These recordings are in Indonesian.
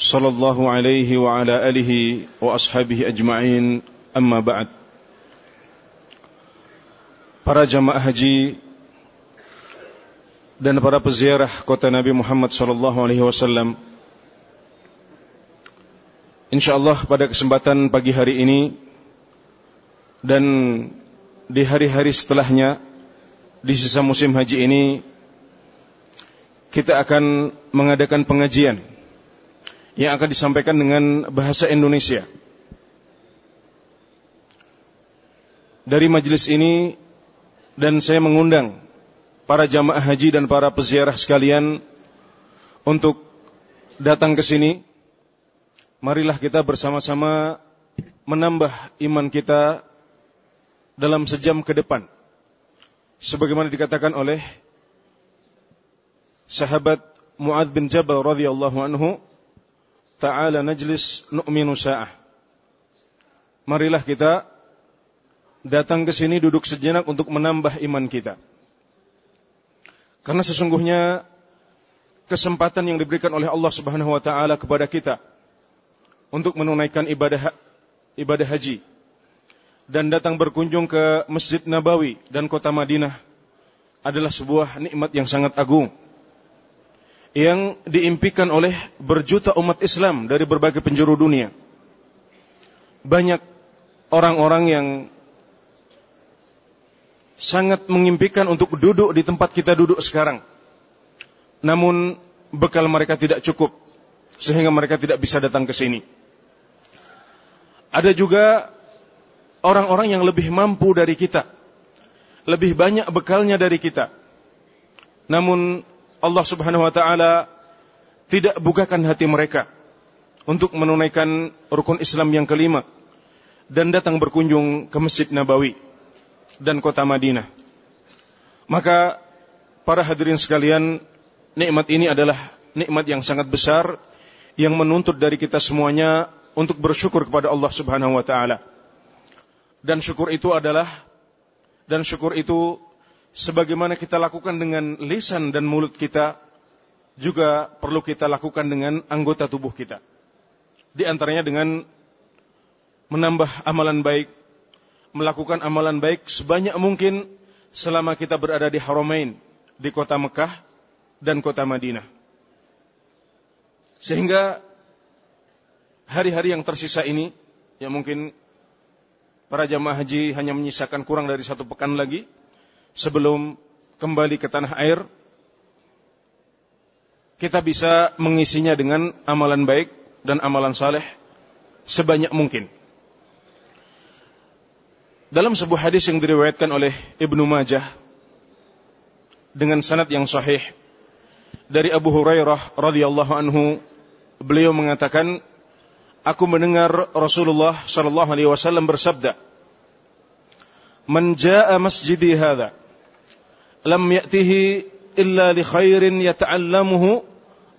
صلى الله عليه وعلى آله وأصحابه أجمعين أما بعد Para jamaah haji dan para peziarah kota Nabi Muhammad sallallahu alaihi wasallam. Insyaallah pada kesempatan pagi hari ini dan di hari-hari setelahnya di sisa musim haji ini kita akan mengadakan pengajian yang akan disampaikan dengan bahasa Indonesia. Dari majelis ini dan saya mengundang para jamaah haji dan para peziarah sekalian untuk datang ke sini. Marilah kita bersama-sama menambah iman kita dalam sejam ke depan. Sebagaimana dikatakan oleh sahabat Muad bin Jabal radhiyallahu anhu, "Ta'ala najlis nu'minu sa'ah." Marilah kita datang ke sini duduk sejenak untuk menambah iman kita. Karena sesungguhnya kesempatan yang diberikan oleh Allah Subhanahu wa taala kepada kita untuk menunaikan ibadah ibadah haji dan datang berkunjung ke Masjid Nabawi dan kota Madinah adalah sebuah nikmat yang sangat agung yang diimpikan oleh berjuta umat Islam dari berbagai penjuru dunia. Banyak orang-orang yang sangat mengimpikan untuk duduk di tempat kita duduk sekarang. Namun bekal mereka tidak cukup sehingga mereka tidak bisa datang ke sini. Ada juga orang-orang yang lebih mampu dari kita. Lebih banyak bekalnya dari kita. Namun Allah Subhanahu wa taala tidak bukakan hati mereka untuk menunaikan rukun Islam yang kelima dan datang berkunjung ke Masjid Nabawi dan kota Madinah. Maka para hadirin sekalian, nikmat ini adalah nikmat yang sangat besar yang menuntut dari kita semuanya untuk bersyukur kepada Allah Subhanahu wa taala. Dan syukur itu adalah dan syukur itu sebagaimana kita lakukan dengan lisan dan mulut kita juga perlu kita lakukan dengan anggota tubuh kita. Di antaranya dengan menambah amalan baik melakukan amalan baik sebanyak mungkin selama kita berada di Haramain, di kota Mekah dan kota Madinah. Sehingga hari-hari yang tersisa ini, yang mungkin para jamaah haji hanya menyisakan kurang dari satu pekan lagi, sebelum kembali ke tanah air, kita bisa mengisinya dengan amalan baik dan amalan saleh sebanyak mungkin. Dalam sebuah hadis yang diriwayatkan oleh Ibnu Majah dengan sanad yang sahih dari Abu Hurairah radhiyallahu anhu beliau mengatakan aku mendengar Rasulullah sallallahu alaihi wasallam bersabda Man jaa masjidi hadha lam ya'tihi illa li khairin yata'allamuhu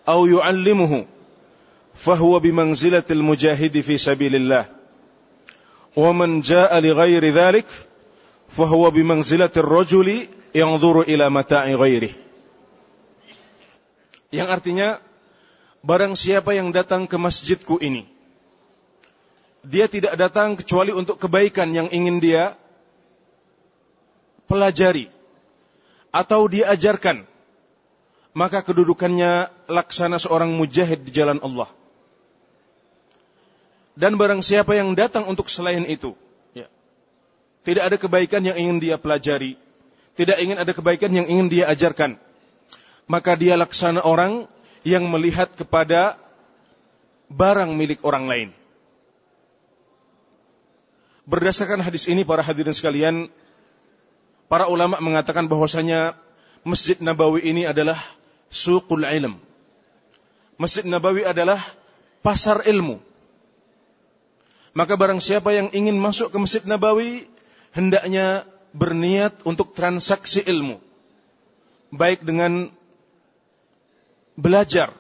aw yu'allimuhu fahuwa bimanzilatil mujahidi fi sabilillah. Wa man jaa'a li ghairi dhalik fahuwa bimanzilatir rajuli yanzuru ila mata'i yang artinya barang siapa yang datang ke masjidku ini dia tidak datang kecuali untuk kebaikan yang ingin dia pelajari atau dia ajarkan maka kedudukannya laksana seorang mujahid di jalan Allah dan barang siapa yang datang untuk selain itu, ya, tidak ada kebaikan yang ingin dia pelajari, tidak ingin ada kebaikan yang ingin dia ajarkan, maka dia laksana orang yang melihat kepada barang milik orang lain. Berdasarkan hadis ini para hadirin sekalian, para ulama mengatakan bahwasanya Masjid Nabawi ini adalah suqul ilm. Masjid Nabawi adalah pasar ilmu. Maka barang siapa yang ingin masuk ke Masjid Nabawi, hendaknya berniat untuk transaksi ilmu. Baik dengan belajar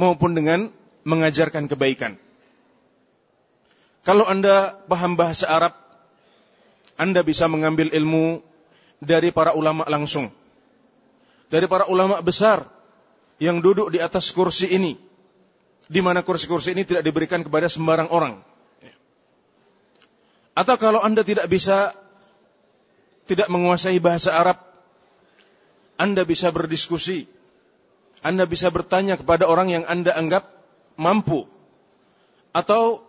maupun dengan mengajarkan kebaikan. Kalau Anda paham bahasa Arab, Anda bisa mengambil ilmu dari para ulama langsung. Dari para ulama besar yang duduk di atas kursi ini. Di mana kursi-kursi ini tidak diberikan kepada sembarang orang. Atau kalau Anda tidak bisa tidak menguasai bahasa Arab, Anda bisa berdiskusi. Anda bisa bertanya kepada orang yang Anda anggap mampu. Atau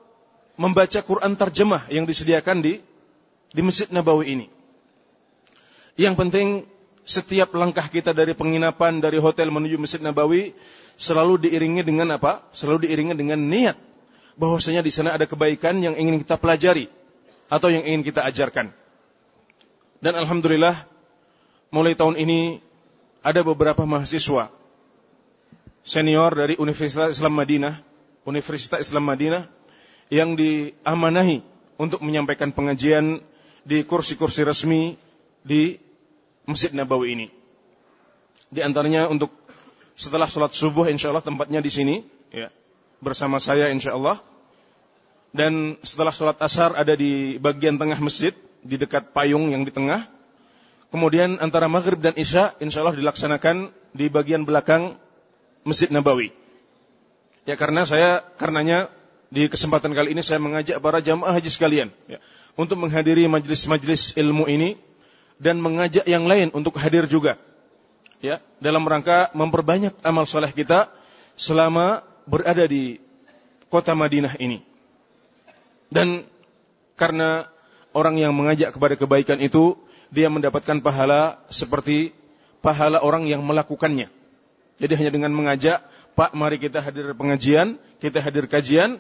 membaca Quran terjemah yang disediakan di di Masjid Nabawi ini. Yang penting setiap langkah kita dari penginapan dari hotel menuju Masjid Nabawi selalu diiringi dengan apa? Selalu diiringi dengan niat bahwasanya di sana ada kebaikan yang ingin kita pelajari atau yang ingin kita ajarkan. Dan alhamdulillah mulai tahun ini ada beberapa mahasiswa senior dari Universitas Islam Madinah, Universitas Islam Madinah yang diamanahi untuk menyampaikan pengajian di kursi-kursi resmi di Masjid Nabawi ini. Di antaranya untuk setelah sholat subuh insya Allah tempatnya di sini ya, bersama saya insya Allah dan setelah sholat asar ada di bagian tengah masjid, di dekat payung yang di tengah. Kemudian antara maghrib dan isya, insya Allah dilaksanakan di bagian belakang Masjid Nabawi. Ya karena saya, karenanya di kesempatan kali ini saya mengajak para jamaah haji sekalian. Ya, untuk menghadiri majelis-majelis ilmu ini dan mengajak yang lain untuk hadir juga. Ya, dalam rangka memperbanyak amal soleh kita selama berada di kota Madinah ini. Dan karena orang yang mengajak kepada kebaikan itu, dia mendapatkan pahala seperti pahala orang yang melakukannya. Jadi hanya dengan mengajak, Pak mari kita hadir pengajian, kita hadir kajian,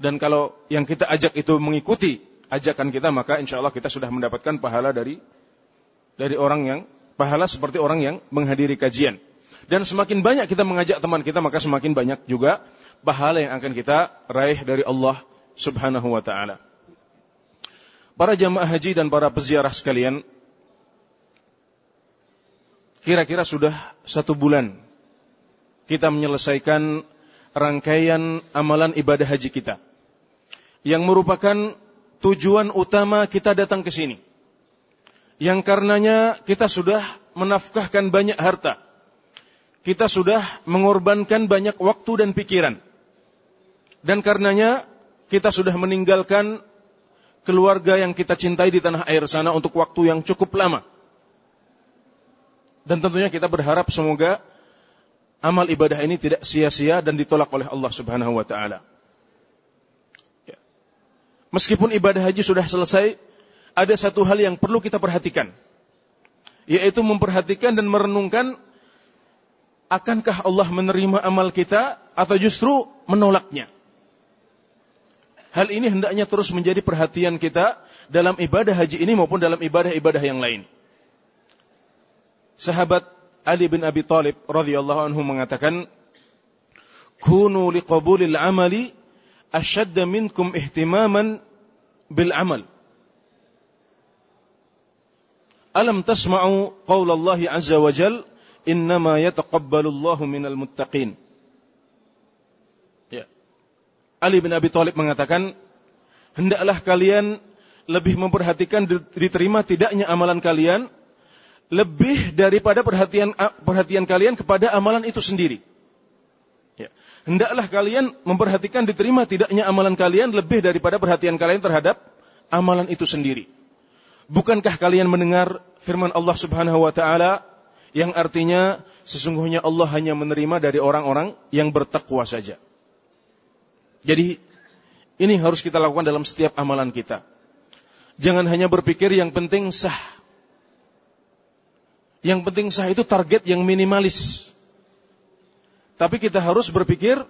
dan kalau yang kita ajak itu mengikuti ajakan kita, maka insya Allah kita sudah mendapatkan pahala dari dari orang yang, pahala seperti orang yang menghadiri kajian. Dan semakin banyak kita mengajak teman kita, maka semakin banyak juga pahala yang akan kita raih dari Allah Subhanahu wa taala. Para jamaah haji dan para peziarah sekalian, kira-kira sudah satu bulan kita menyelesaikan rangkaian amalan ibadah haji kita. Yang merupakan tujuan utama kita datang ke sini. Yang karenanya kita sudah menafkahkan banyak harta. Kita sudah mengorbankan banyak waktu dan pikiran. Dan karenanya kita sudah meninggalkan keluarga yang kita cintai di tanah air sana untuk waktu yang cukup lama. Dan tentunya kita berharap semoga amal ibadah ini tidak sia-sia dan ditolak oleh Allah Subhanahu wa taala. Meskipun ibadah haji sudah selesai, ada satu hal yang perlu kita perhatikan, yaitu memperhatikan dan merenungkan akankah Allah menerima amal kita atau justru menolaknya. Hal ini hendaknya terus menjadi perhatian kita dalam ibadah haji ini maupun dalam ibadah-ibadah yang lain. Sahabat Ali bin Abi Thalib radhiyallahu anhu mengatakan, "Kunu liqabulil amali ashadda minkum ihtimaman bil amal." Alam tasma'u qaul Allah azza wa jal, "Innama yataqabbalu Allahu minal muttaqin." Ali bin Abi Thalib mengatakan, hendaklah kalian lebih memperhatikan diterima tidaknya amalan kalian lebih daripada perhatian perhatian kalian kepada amalan itu sendiri. Ya. Hendaklah kalian memperhatikan diterima tidaknya amalan kalian lebih daripada perhatian kalian terhadap amalan itu sendiri. Bukankah kalian mendengar firman Allah Subhanahu wa taala yang artinya sesungguhnya Allah hanya menerima dari orang-orang yang bertakwa saja. Jadi ini harus kita lakukan dalam setiap amalan kita. Jangan hanya berpikir yang penting sah. Yang penting sah itu target yang minimalis. Tapi kita harus berpikir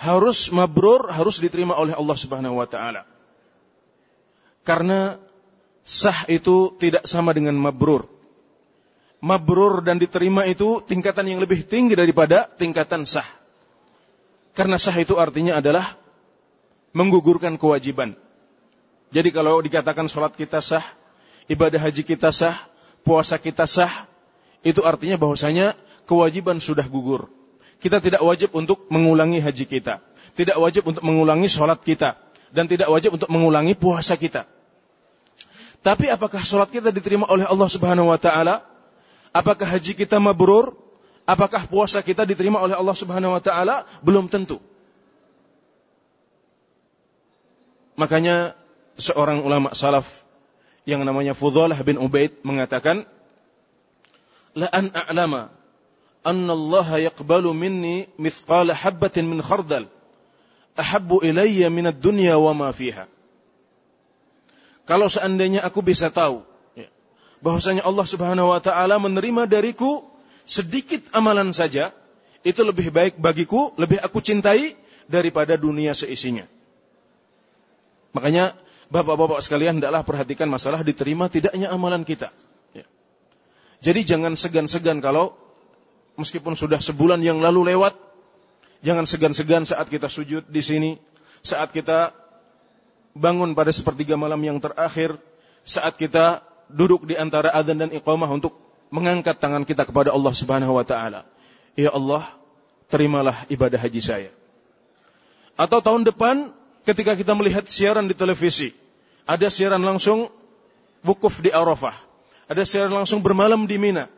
harus mabrur, harus diterima oleh Allah Subhanahu wa taala. Karena sah itu tidak sama dengan mabrur. Mabrur dan diterima itu tingkatan yang lebih tinggi daripada tingkatan sah. Karena sah itu artinya adalah menggugurkan kewajiban. Jadi kalau dikatakan sholat kita sah, ibadah haji kita sah, puasa kita sah, itu artinya bahwasanya kewajiban sudah gugur. Kita tidak wajib untuk mengulangi haji kita. Tidak wajib untuk mengulangi sholat kita. Dan tidak wajib untuk mengulangi puasa kita. Tapi apakah sholat kita diterima oleh Allah subhanahu wa ta'ala? Apakah haji kita mabrur? Apakah puasa kita diterima oleh Allah subhanahu wa ta'ala? Belum tentu. Makanya seorang ulama salaf yang namanya Fudhalah bin Ubaid mengatakan, La an a'lama Allah yaqbalu minni mithqala habbatin min khardal ahabbu ilayya min ad-dunya wa ma fiha. Kalau seandainya aku bisa tahu ya, bahwasanya Allah Subhanahu wa taala menerima dariku sedikit amalan saja, itu lebih baik bagiku, lebih aku cintai daripada dunia seisinya. Makanya Bapak-bapak sekalian hendaklah perhatikan masalah diterima tidaknya amalan kita. Ya. Jadi jangan segan-segan kalau meskipun sudah sebulan yang lalu lewat, jangan segan-segan saat kita sujud di sini, saat kita bangun pada sepertiga malam yang terakhir, saat kita duduk di antara adzan dan iqamah untuk mengangkat tangan kita kepada Allah Subhanahu wa taala. Ya Allah, terimalah ibadah haji saya. Atau tahun depan ketika kita melihat siaran di televisi, ada siaran langsung wukuf di Arafah. Ada siaran langsung bermalam di Mina.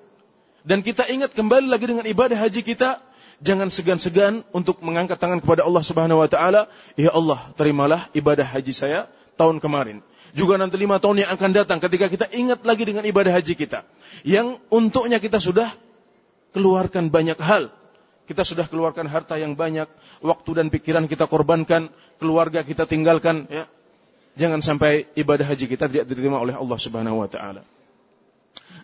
Dan kita ingat kembali lagi dengan ibadah haji kita, jangan segan-segan untuk mengangkat tangan kepada Allah Subhanahu wa taala, "Ya Allah, terimalah ibadah haji saya tahun kemarin." Juga nanti lima tahun yang akan datang ketika kita ingat lagi dengan ibadah haji kita. Yang untuknya kita sudah keluarkan banyak hal. Kita sudah keluarkan harta yang banyak, waktu dan pikiran kita korbankan, keluarga kita tinggalkan, ya. Jangan sampai ibadah haji kita tidak diterima oleh Allah Subhanahu wa taala.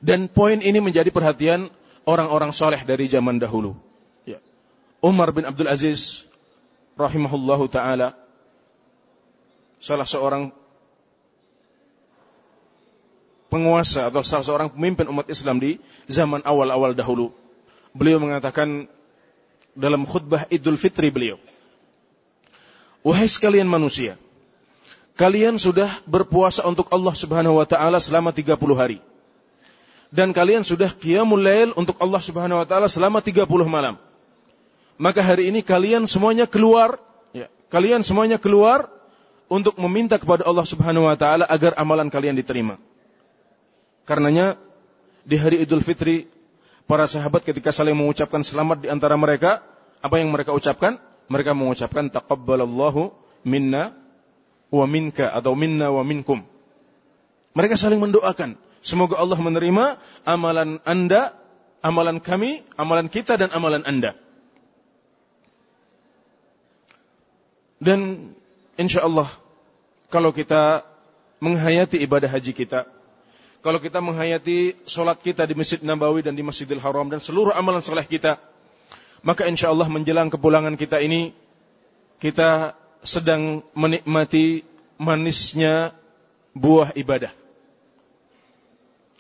Dan poin ini menjadi perhatian orang-orang soleh dari zaman dahulu. Ya. Umar bin Abdul Aziz rahimahullahu taala salah seorang penguasa atau salah seorang pemimpin umat Islam di zaman awal-awal dahulu. Beliau mengatakan dalam khutbah Idul Fitri beliau, "Wahai sekalian manusia, kalian sudah berpuasa untuk Allah Subhanahu wa taala selama 30 hari. Dan kalian sudah qiyamul lail untuk Allah Subhanahu wa taala selama 30 malam. Maka hari ini kalian semuanya keluar, ya, kalian semuanya keluar untuk meminta kepada Allah Subhanahu wa taala agar amalan kalian diterima. Karenanya di hari Idul Fitri para sahabat ketika saling mengucapkan selamat di antara mereka, apa yang mereka ucapkan? Mereka mengucapkan taqabbalallahu minna wa minka atau minna wa minkum. Mereka saling mendoakan. Semoga Allah menerima amalan anda, amalan kami, amalan kita dan amalan anda. Dan insya Allah kalau kita menghayati ibadah haji kita, kalau kita menghayati solat kita di Masjid Nabawi dan di Masjidil Haram dan seluruh amalan soleh kita, maka insya Allah menjelang kepulangan kita ini, kita sedang menikmati manisnya buah ibadah.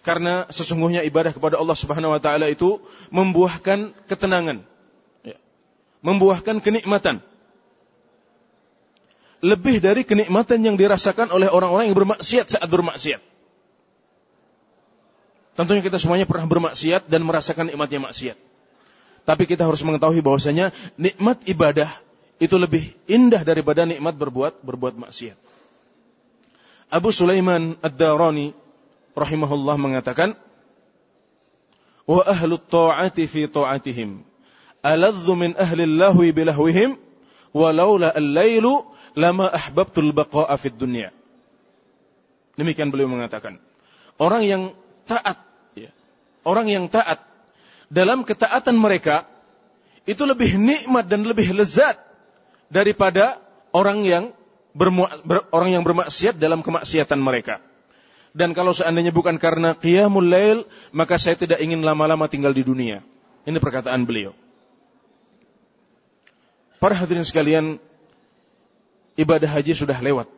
Karena sesungguhnya ibadah kepada Allah Subhanahu wa taala itu membuahkan ketenangan. Ya. Membuahkan kenikmatan. Lebih dari kenikmatan yang dirasakan oleh orang-orang yang bermaksiat saat bermaksiat. Tentunya kita semuanya pernah bermaksiat dan merasakan nikmatnya maksiat. Tapi kita harus mengetahui bahwasanya nikmat ibadah itu lebih indah daripada nikmat berbuat berbuat maksiat. Abu Sulaiman Ad-Darani rahimahullah mengatakan, "Wa ahlu ta'ati fi ta'atihim aladzu min ahli lahwi bilahwihim walaula al-lailu lama ahbabtul baqa'a fid dunya." Demikian beliau mengatakan, orang yang taat ya, orang yang taat dalam ketaatan mereka itu lebih nikmat dan lebih lezat daripada orang yang bermu, ber, orang yang bermaksiat dalam kemaksiatan mereka. Dan kalau seandainya bukan karena qiyamul lail, maka saya tidak ingin lama-lama tinggal di dunia. Ini perkataan beliau. Para hadirin sekalian, ibadah haji sudah lewat.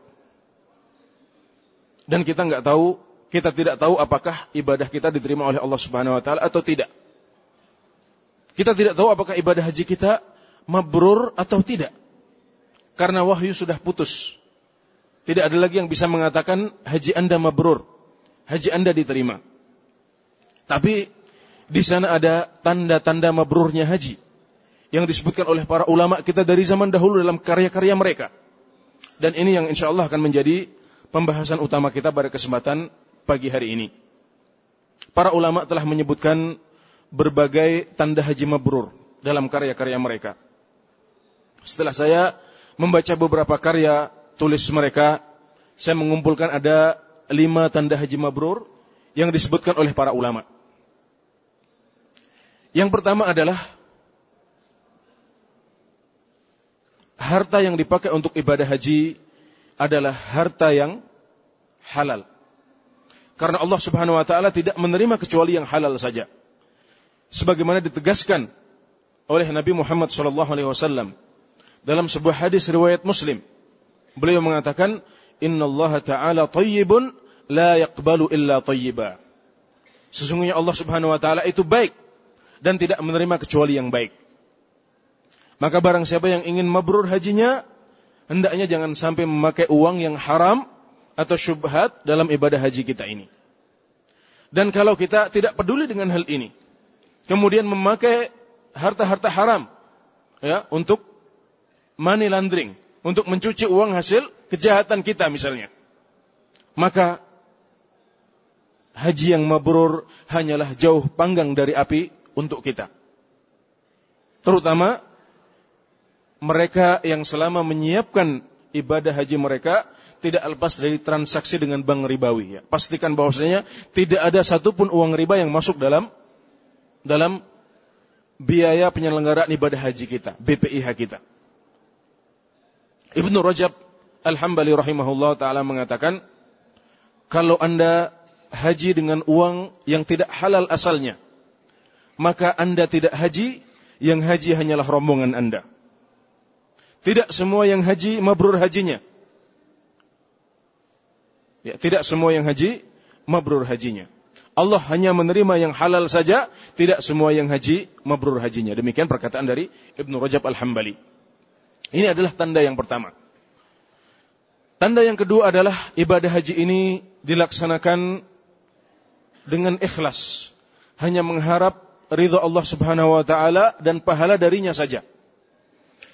Dan kita nggak tahu, kita tidak tahu apakah ibadah kita diterima oleh Allah Subhanahu wa taala atau tidak. Kita tidak tahu apakah ibadah haji kita mabrur atau tidak. Karena wahyu sudah putus. Tidak ada lagi yang bisa mengatakan haji Anda mabrur. Haji Anda diterima. Tapi di sana ada tanda-tanda mabrurnya haji yang disebutkan oleh para ulama kita dari zaman dahulu dalam karya-karya mereka. Dan ini yang insya Allah akan menjadi pembahasan utama kita pada kesempatan pagi hari ini. Para ulama telah menyebutkan berbagai tanda haji mabrur dalam karya-karya mereka. Setelah saya membaca beberapa karya tulis mereka, saya mengumpulkan ada lima tanda haji mabrur yang disebutkan oleh para ulama. Yang pertama adalah harta yang dipakai untuk ibadah haji adalah harta yang halal. Karena Allah Subhanahu wa taala tidak menerima kecuali yang halal saja. Sebagaimana ditegaskan oleh Nabi Muhammad sallallahu alaihi wasallam dalam sebuah hadis riwayat Muslim. Beliau mengatakan, "Inna Allah taala thayyibun la yaqbalu illa thayyiba." Sesungguhnya Allah Subhanahu wa taala itu baik dan tidak menerima kecuali yang baik. Maka barang siapa yang ingin mabrur hajinya, hendaknya jangan sampai memakai uang yang haram atau syubhat dalam ibadah haji kita ini. Dan kalau kita tidak peduli dengan hal ini, kemudian memakai harta-harta haram ya untuk money laundering, untuk mencuci uang hasil kejahatan kita misalnya. Maka haji yang mabrur hanyalah jauh panggang dari api untuk kita. Terutama mereka yang selama menyiapkan ibadah haji mereka tidak lepas dari transaksi dengan bank ribawi. Ya. Pastikan bahwasanya tidak ada satupun uang riba yang masuk dalam dalam biaya penyelenggaraan ibadah haji kita, BPIH kita. Ibnu Rajab Al-Hambali rahimahullah taala mengatakan, kalau Anda haji dengan uang yang tidak halal asalnya, maka Anda tidak haji, yang haji hanyalah rombongan Anda. Tidak semua yang haji mabrur hajinya. Ya, tidak semua yang haji mabrur hajinya. Allah hanya menerima yang halal saja, tidak semua yang haji mabrur hajinya. Demikian perkataan dari Ibnu Rajab Al-Hambali. Ini adalah tanda yang pertama. Tanda yang kedua adalah ibadah haji ini dilaksanakan dengan ikhlas. Hanya mengharap ridha Allah Subhanahu wa taala dan pahala darinya saja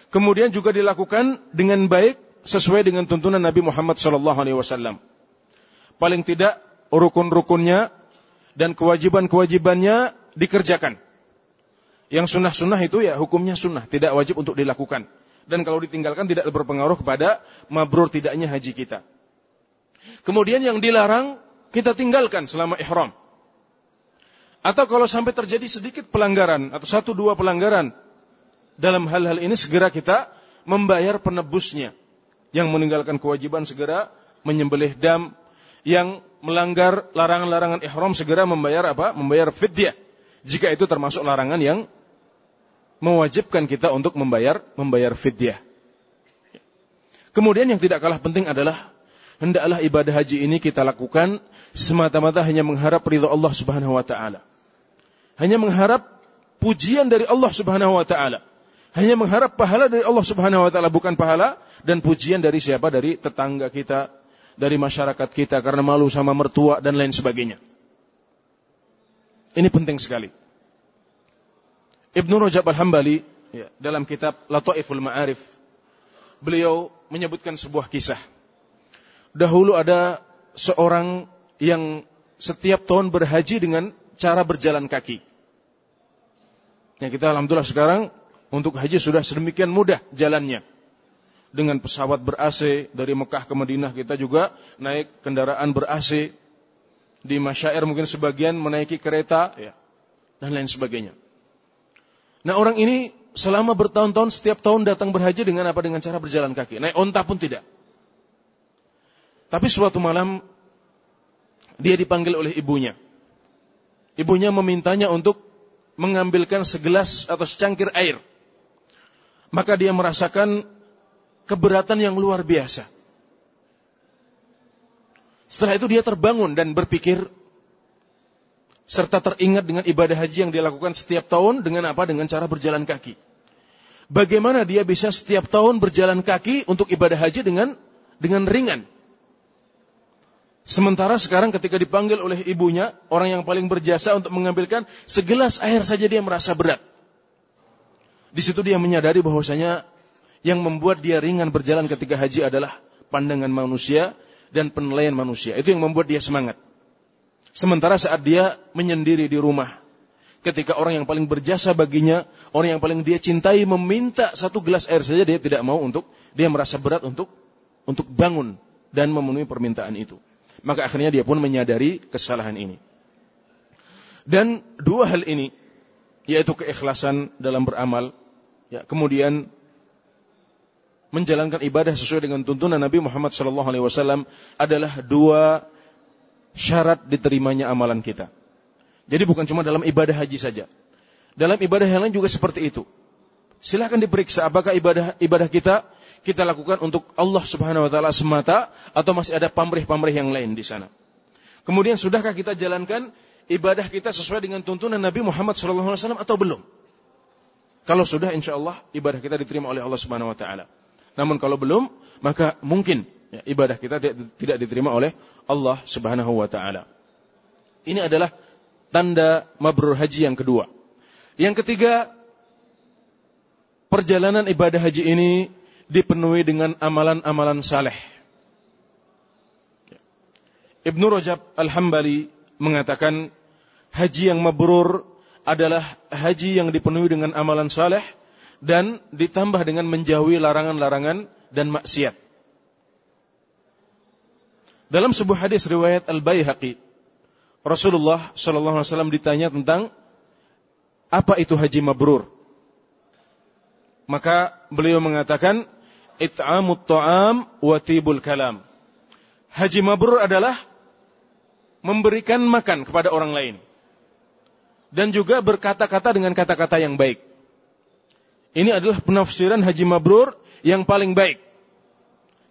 kemudian juga dilakukan dengan baik sesuai dengan tuntunan Nabi Muhammad sallallahu alaihi wasallam. Paling tidak rukun-rukunnya dan kewajiban-kewajibannya dikerjakan. Yang sunnah-sunnah itu ya hukumnya sunnah, tidak wajib untuk dilakukan. Dan kalau ditinggalkan tidak berpengaruh kepada mabrur tidaknya haji kita. Kemudian yang dilarang kita tinggalkan selama ihram. Atau kalau sampai terjadi sedikit pelanggaran atau satu dua pelanggaran dalam hal-hal ini segera kita membayar penebusnya. Yang meninggalkan kewajiban segera menyembelih dam. Yang melanggar larangan-larangan ihram segera membayar apa? Membayar fidyah. Jika itu termasuk larangan yang mewajibkan kita untuk membayar membayar fidyah. Kemudian yang tidak kalah penting adalah hendaklah ibadah haji ini kita lakukan semata-mata hanya mengharap ridha Allah Subhanahu wa taala. Hanya mengharap pujian dari Allah Subhanahu wa taala. Hanya mengharap pahala dari Allah Subhanahu wa taala bukan pahala dan pujian dari siapa? Dari tetangga kita, dari masyarakat kita karena malu sama mertua dan lain sebagainya. Ini penting sekali. Ibnu Rajab Al-Hambali ya, dalam kitab Lataiful Ma'arif beliau menyebutkan sebuah kisah. Dahulu ada seorang yang setiap tahun berhaji dengan cara berjalan kaki. Ya kita alhamdulillah sekarang untuk haji sudah sedemikian mudah jalannya. Dengan pesawat ber-AC dari Mekah ke Madinah kita juga naik kendaraan ber-AC. Di Masyair mungkin sebagian menaiki kereta ya, dan lain sebagainya. Nah orang ini selama bertahun-tahun setiap tahun datang berhaji dengan apa? Dengan cara berjalan kaki. Naik onta pun tidak. Tapi suatu malam dia dipanggil oleh ibunya. Ibunya memintanya untuk mengambilkan segelas atau secangkir air maka dia merasakan keberatan yang luar biasa. Setelah itu dia terbangun dan berpikir serta teringat dengan ibadah haji yang dia lakukan setiap tahun dengan apa? Dengan cara berjalan kaki. Bagaimana dia bisa setiap tahun berjalan kaki untuk ibadah haji dengan dengan ringan? Sementara sekarang ketika dipanggil oleh ibunya, orang yang paling berjasa untuk mengambilkan segelas air saja dia merasa berat. Di situ dia menyadari bahwasanya yang membuat dia ringan berjalan ketika haji adalah pandangan manusia dan penilaian manusia. Itu yang membuat dia semangat. Sementara saat dia menyendiri di rumah, ketika orang yang paling berjasa baginya, orang yang paling dia cintai meminta satu gelas air saja dia tidak mau untuk dia merasa berat untuk untuk bangun dan memenuhi permintaan itu. Maka akhirnya dia pun menyadari kesalahan ini. Dan dua hal ini, yaitu keikhlasan dalam beramal, ya, kemudian menjalankan ibadah sesuai dengan tuntunan Nabi Muhammad SAW adalah dua syarat diterimanya amalan kita. Jadi bukan cuma dalam ibadah haji saja. Dalam ibadah yang lain juga seperti itu. Silahkan diperiksa apakah ibadah ibadah kita kita lakukan untuk Allah Subhanahu wa taala semata atau masih ada pamrih-pamrih yang lain di sana. Kemudian sudahkah kita jalankan ibadah kita sesuai dengan tuntunan Nabi Muhammad SAW atau belum? Kalau sudah, insya Allah ibadah kita diterima oleh Allah Subhanahu Wa Taala. Namun kalau belum, maka mungkin ya, ibadah kita tidak diterima oleh Allah Subhanahu Wa Taala. Ini adalah tanda mabrur haji yang kedua. Yang ketiga, perjalanan ibadah haji ini dipenuhi dengan amalan-amalan saleh. Ibnu Rajab Al-Hambali mengatakan haji yang mabrur adalah haji yang dipenuhi dengan amalan saleh dan ditambah dengan menjauhi larangan-larangan dan maksiat. Dalam sebuah hadis riwayat Al-Baihaqi, Rasulullah sallallahu alaihi wasallam ditanya tentang apa itu haji mabrur. Maka beliau mengatakan it'amut ta'am wa tibul kalam. Haji mabrur adalah memberikan makan kepada orang lain. Dan juga berkata-kata dengan kata-kata yang baik. Ini adalah penafsiran haji mabrur yang paling baik.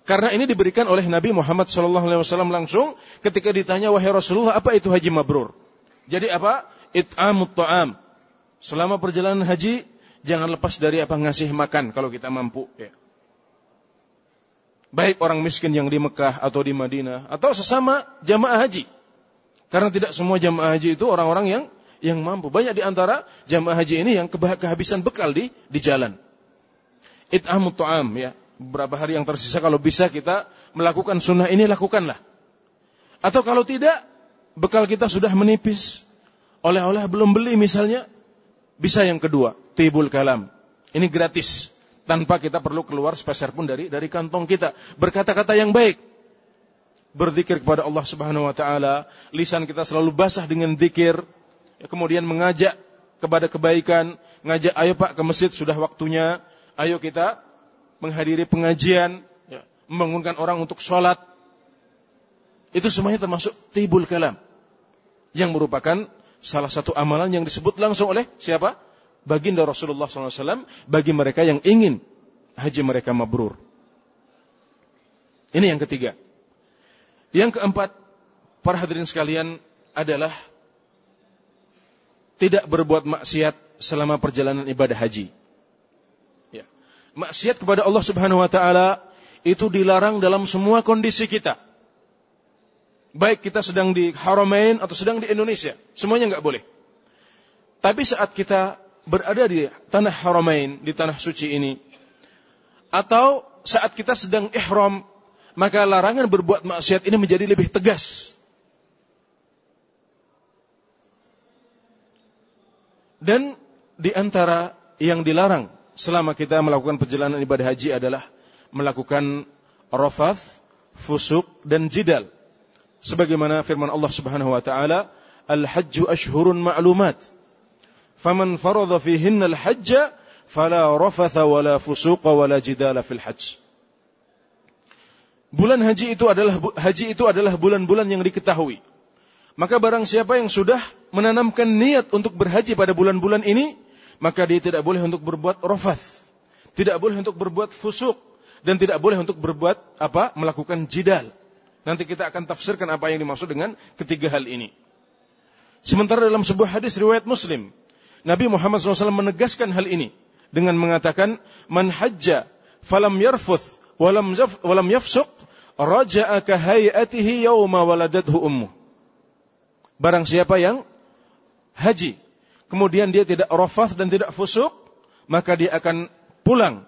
Karena ini diberikan oleh Nabi Muhammad SAW langsung ketika ditanya wahai Rasulullah apa itu haji mabrur. Jadi apa? It'amut ta'am. Selama perjalanan haji jangan lepas dari apa ngasih makan kalau kita mampu. Ya baik orang miskin yang di Mekah atau di Madinah atau sesama jamaah haji. Karena tidak semua jamaah haji itu orang-orang yang yang mampu. Banyak di antara jamaah haji ini yang kehabisan bekal di di jalan. It'amut ta'am ya. Beberapa hari yang tersisa kalau bisa kita melakukan sunnah ini lakukanlah. Atau kalau tidak bekal kita sudah menipis. Oleh-oleh belum beli misalnya bisa yang kedua, tibul kalam. Ini gratis tanpa kita perlu keluar sepeser pun dari dari kantong kita. Berkata-kata yang baik. Berzikir kepada Allah Subhanahu wa taala, lisan kita selalu basah dengan zikir. Kemudian mengajak kepada kebaikan, ngajak ayo Pak ke masjid sudah waktunya. Ayo kita menghadiri pengajian, ya, membangunkan orang untuk sholat. Itu semuanya termasuk tibul kalam. Yang merupakan salah satu amalan yang disebut langsung oleh siapa? baginda Rasulullah SAW bagi mereka yang ingin haji mereka mabrur. Ini yang ketiga. Yang keempat, para hadirin sekalian adalah tidak berbuat maksiat selama perjalanan ibadah haji. Maksiat kepada Allah Subhanahu wa taala itu dilarang dalam semua kondisi kita. Baik kita sedang di Haramain atau sedang di Indonesia, semuanya nggak boleh. Tapi saat kita berada di tanah haramain, di tanah suci ini. Atau saat kita sedang ihram, maka larangan berbuat maksiat ini menjadi lebih tegas. Dan di antara yang dilarang selama kita melakukan perjalanan ibadah haji adalah melakukan rafath, fusuk dan jidal. Sebagaimana firman Allah Subhanahu wa taala, "Al-hajju ashhurun ma'lumat." faman farada fihinna al-hajj fala rafatha wala fusuqa wala jidala fil hajj. Bulan haji itu adalah haji itu adalah bulan-bulan yang diketahui. Maka barang siapa yang sudah menanamkan niat untuk berhaji pada bulan-bulan ini, maka dia tidak boleh untuk berbuat rafath, tidak boleh untuk berbuat fusuk dan tidak boleh untuk berbuat apa? melakukan jidal. Nanti kita akan tafsirkan apa yang dimaksud dengan ketiga hal ini. Sementara dalam sebuah hadis riwayat Muslim, Nabi Muhammad SAW menegaskan hal ini. dengan mengatakan man hajja falam yarfuth walam zaf, walam yafsuq raja'a ka yawma ummu. Barang siapa yang haji kemudian dia tidak rafath dan tidak fusuk maka dia akan pulang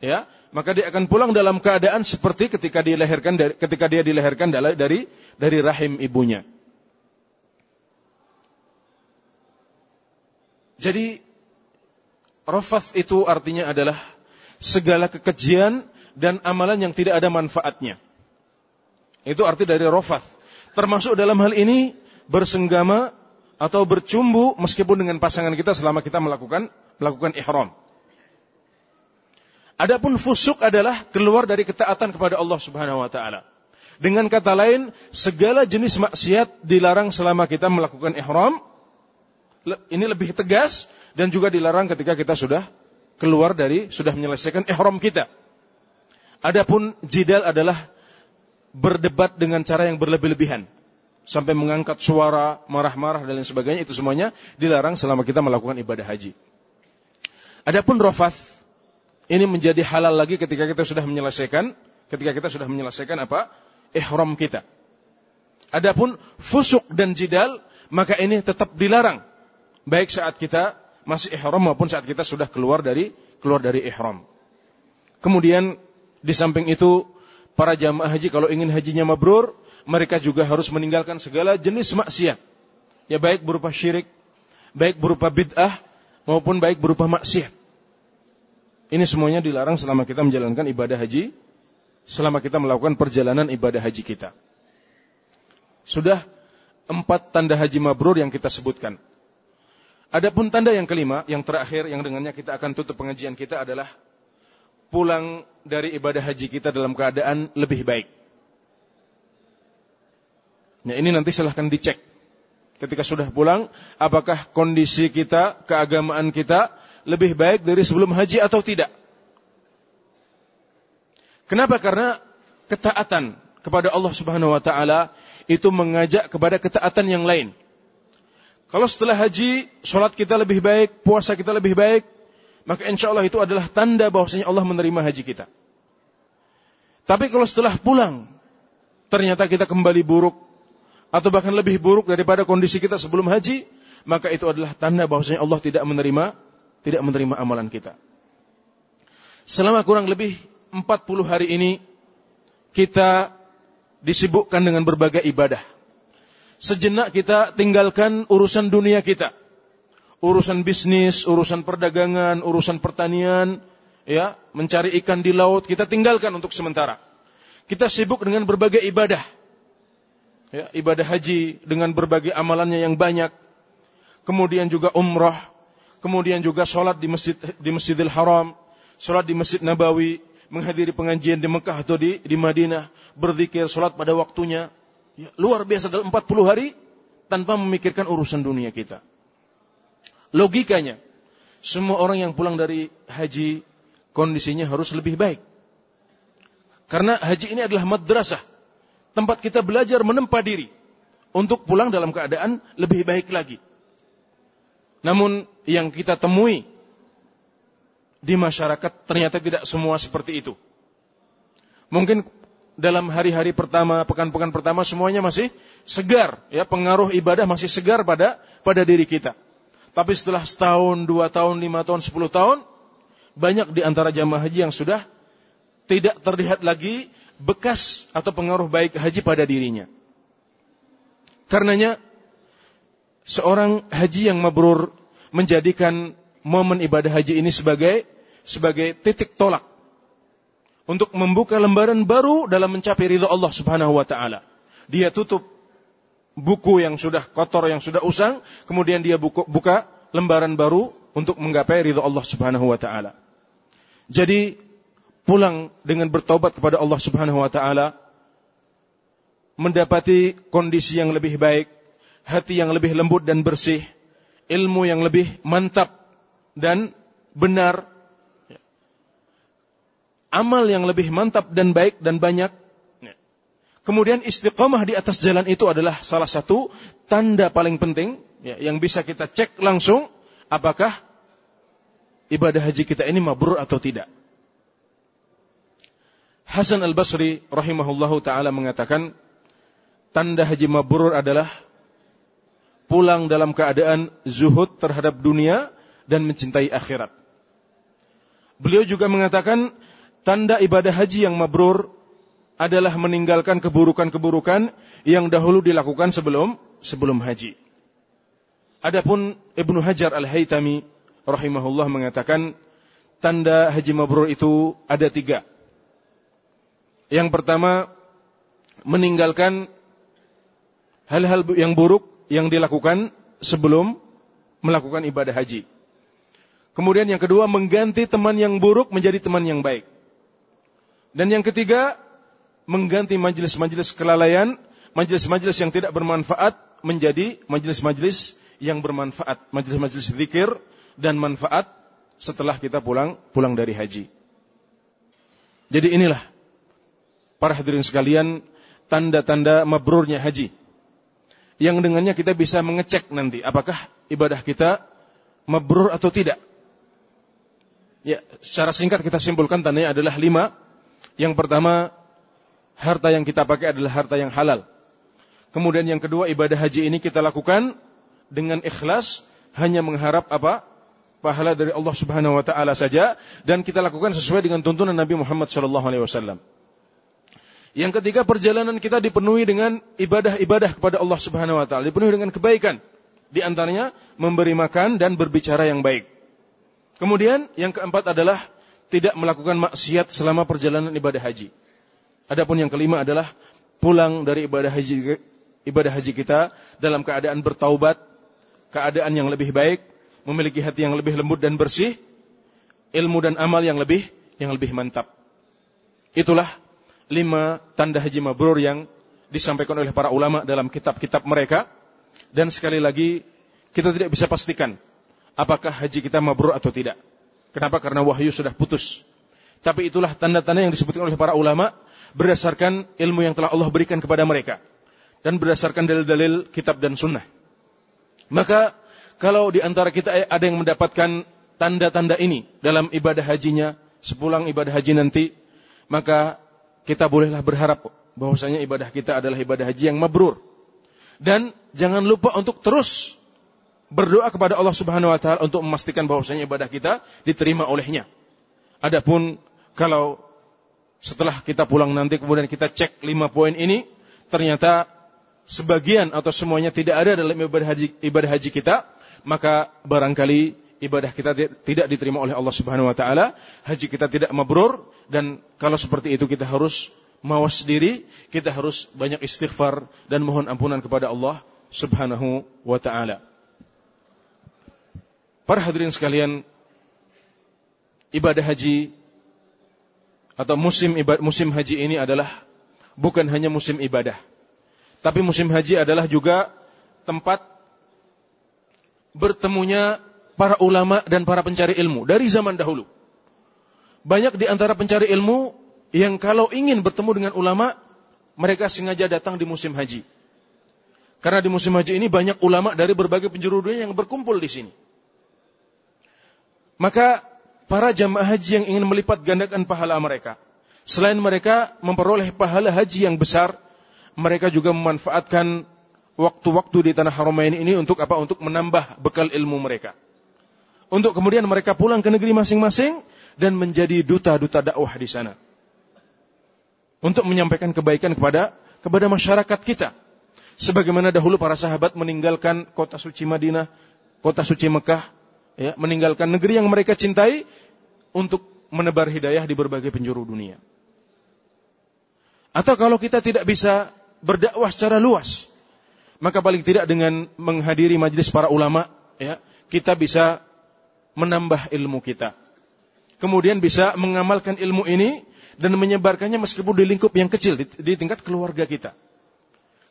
ya maka dia akan pulang dalam keadaan seperti ketika dilahirkan dari, ketika dia dilahirkan dari dari rahim ibunya. Jadi rafath itu artinya adalah segala kekejian dan amalan yang tidak ada manfaatnya. Itu arti dari rafath. Termasuk dalam hal ini bersenggama atau bercumbu meskipun dengan pasangan kita selama kita melakukan melakukan ihram. Adapun fusuk adalah keluar dari ketaatan kepada Allah Subhanahu wa taala. Dengan kata lain, segala jenis maksiat dilarang selama kita melakukan ihram. Ini lebih tegas dan juga dilarang ketika kita sudah keluar dari sudah menyelesaikan ihram kita. Adapun jidal adalah berdebat dengan cara yang berlebih-lebihan sampai mengangkat suara, marah-marah dan lain sebagainya itu semuanya dilarang selama kita melakukan ibadah haji. Adapun rofath ini menjadi halal lagi ketika kita sudah menyelesaikan ketika kita sudah menyelesaikan apa? ihram kita. Adapun fusuk dan jidal maka ini tetap dilarang baik saat kita masih ihram maupun saat kita sudah keluar dari keluar dari ihram. Kemudian di samping itu para jamaah haji kalau ingin hajinya mabrur mereka juga harus meninggalkan segala jenis maksiat. Ya baik berupa syirik, baik berupa bid'ah, maupun baik berupa maksiat. Ini semuanya dilarang selama kita menjalankan ibadah haji, selama kita melakukan perjalanan ibadah haji kita. Sudah empat tanda haji mabrur yang kita sebutkan. Adapun tanda yang kelima, yang terakhir, yang dengannya kita akan tutup pengajian kita adalah pulang dari ibadah haji kita dalam keadaan lebih baik. Ya, ini nanti silahkan dicek. Ketika sudah pulang, apakah kondisi kita, keagamaan kita lebih baik dari sebelum haji atau tidak? Kenapa? Karena ketaatan kepada Allah Subhanahu wa taala itu mengajak kepada ketaatan yang lain. Kalau setelah haji, sholat kita lebih baik, puasa kita lebih baik, maka insya Allah itu adalah tanda bahwasanya Allah menerima haji kita. Tapi kalau setelah pulang, ternyata kita kembali buruk, atau bahkan lebih buruk daripada kondisi kita sebelum haji, maka itu adalah tanda bahwasanya Allah tidak menerima tidak menerima amalan kita. Selama kurang lebih 40 hari ini kita disibukkan dengan berbagai ibadah. Sejenak kita tinggalkan urusan dunia kita. Urusan bisnis, urusan perdagangan, urusan pertanian, ya, mencari ikan di laut, kita tinggalkan untuk sementara. Kita sibuk dengan berbagai ibadah ya, ibadah haji dengan berbagai amalannya yang banyak, kemudian juga umrah, kemudian juga sholat di masjid di Masjidil Haram, sholat di Masjid Nabawi, menghadiri pengajian di Mekah atau di, di Madinah, berzikir, sholat pada waktunya, ya, luar biasa dalam 40 hari tanpa memikirkan urusan dunia kita. Logikanya, semua orang yang pulang dari haji kondisinya harus lebih baik. Karena haji ini adalah madrasah tempat kita belajar menempa diri untuk pulang dalam keadaan lebih baik lagi. Namun yang kita temui di masyarakat ternyata tidak semua seperti itu. Mungkin dalam hari-hari pertama, pekan-pekan pertama semuanya masih segar, ya pengaruh ibadah masih segar pada pada diri kita. Tapi setelah setahun, dua tahun, lima tahun, sepuluh tahun, banyak di antara jamaah haji yang sudah tidak terlihat lagi bekas atau pengaruh baik haji pada dirinya. Karenanya seorang haji yang mabrur menjadikan momen ibadah haji ini sebagai sebagai titik tolak untuk membuka lembaran baru dalam mencapai ridho Allah Subhanahu wa taala. Dia tutup buku yang sudah kotor yang sudah usang, kemudian dia buka, buka lembaran baru untuk menggapai ridho Allah Subhanahu wa taala. Jadi pulang dengan bertobat kepada Allah Subhanahu wa taala mendapati kondisi yang lebih baik, hati yang lebih lembut dan bersih, ilmu yang lebih mantap dan benar, amal yang lebih mantap dan baik dan banyak. Kemudian istiqomah di atas jalan itu adalah salah satu tanda paling penting ya, yang bisa kita cek langsung apakah ibadah haji kita ini mabrur atau tidak. Hasan al-Basri rahimahullahu taala mengatakan tanda haji mabrur adalah pulang dalam keadaan zuhud terhadap dunia dan mencintai akhirat. Beliau juga mengatakan tanda ibadah haji yang mabrur adalah meninggalkan keburukan-keburukan yang dahulu dilakukan sebelum sebelum haji. Adapun Ibnu Hajar Al-Haytami rahimahullah mengatakan tanda haji mabrur itu ada tiga. Yang pertama, meninggalkan hal-hal yang buruk yang dilakukan sebelum melakukan ibadah haji. Kemudian yang kedua, mengganti teman yang buruk menjadi teman yang baik. Dan yang ketiga, mengganti majelis-majelis kelalaian, majelis-majelis yang tidak bermanfaat menjadi majelis-majelis yang bermanfaat, majelis-majelis zikir dan manfaat setelah kita pulang pulang dari haji. Jadi inilah para hadirin sekalian, tanda-tanda mabrurnya haji. Yang dengannya kita bisa mengecek nanti apakah ibadah kita mabrur atau tidak. Ya, secara singkat kita simpulkan tandanya adalah lima. Yang pertama, harta yang kita pakai adalah harta yang halal. Kemudian yang kedua, ibadah haji ini kita lakukan dengan ikhlas, hanya mengharap apa? Pahala dari Allah Subhanahu wa taala saja dan kita lakukan sesuai dengan tuntunan Nabi Muhammad sallallahu wasallam. Yang ketiga perjalanan kita dipenuhi dengan ibadah-ibadah kepada Allah Subhanahu wa taala, dipenuhi dengan kebaikan. Di antaranya memberi makan dan berbicara yang baik. Kemudian yang keempat adalah tidak melakukan maksiat selama perjalanan ibadah haji. Adapun yang kelima adalah pulang dari ibadah haji ibadah haji kita dalam keadaan bertaubat, keadaan yang lebih baik, memiliki hati yang lebih lembut dan bersih, ilmu dan amal yang lebih yang lebih mantap. Itulah lima tanda haji mabrur yang disampaikan oleh para ulama dalam kitab-kitab mereka. Dan sekali lagi, kita tidak bisa pastikan apakah haji kita mabrur atau tidak. Kenapa? Karena wahyu sudah putus. Tapi itulah tanda-tanda yang disebutkan oleh para ulama berdasarkan ilmu yang telah Allah berikan kepada mereka. Dan berdasarkan dalil-dalil kitab dan sunnah. Maka kalau di antara kita ada yang mendapatkan tanda-tanda ini dalam ibadah hajinya, sepulang ibadah haji nanti, maka kita bolehlah berharap bahwasanya ibadah kita adalah ibadah haji yang mabrur. Dan jangan lupa untuk terus berdoa kepada Allah Subhanahu wa taala untuk memastikan bahwasanya ibadah kita diterima olehnya. Adapun kalau setelah kita pulang nanti kemudian kita cek lima poin ini, ternyata sebagian atau semuanya tidak ada dalam ibadah haji, ibadah haji kita, maka barangkali ibadah kita tidak diterima oleh Allah Subhanahu wa taala, haji kita tidak mabrur dan kalau seperti itu kita harus mawas diri, kita harus banyak istighfar dan mohon ampunan kepada Allah Subhanahu wa taala. Para hadirin sekalian, ibadah haji atau musim ibadah, musim haji ini adalah bukan hanya musim ibadah. Tapi musim haji adalah juga tempat bertemunya para ulama dan para pencari ilmu dari zaman dahulu. Banyak di antara pencari ilmu yang kalau ingin bertemu dengan ulama, mereka sengaja datang di musim haji. Karena di musim haji ini banyak ulama dari berbagai penjuru dunia yang berkumpul di sini. Maka para jamaah haji yang ingin melipat gandakan pahala mereka, selain mereka memperoleh pahala haji yang besar, mereka juga memanfaatkan waktu-waktu di tanah Haramain ini untuk apa? Untuk menambah bekal ilmu mereka untuk kemudian mereka pulang ke negeri masing-masing dan menjadi duta-duta dakwah di sana. Untuk menyampaikan kebaikan kepada kepada masyarakat kita. Sebagaimana dahulu para sahabat meninggalkan kota suci Madinah, kota suci Mekah, ya, meninggalkan negeri yang mereka cintai untuk menebar hidayah di berbagai penjuru dunia. Atau kalau kita tidak bisa berdakwah secara luas, maka paling tidak dengan menghadiri majelis para ulama, ya, kita bisa menambah ilmu kita. Kemudian bisa mengamalkan ilmu ini dan menyebarkannya meskipun di lingkup yang kecil, di, tingkat keluarga kita.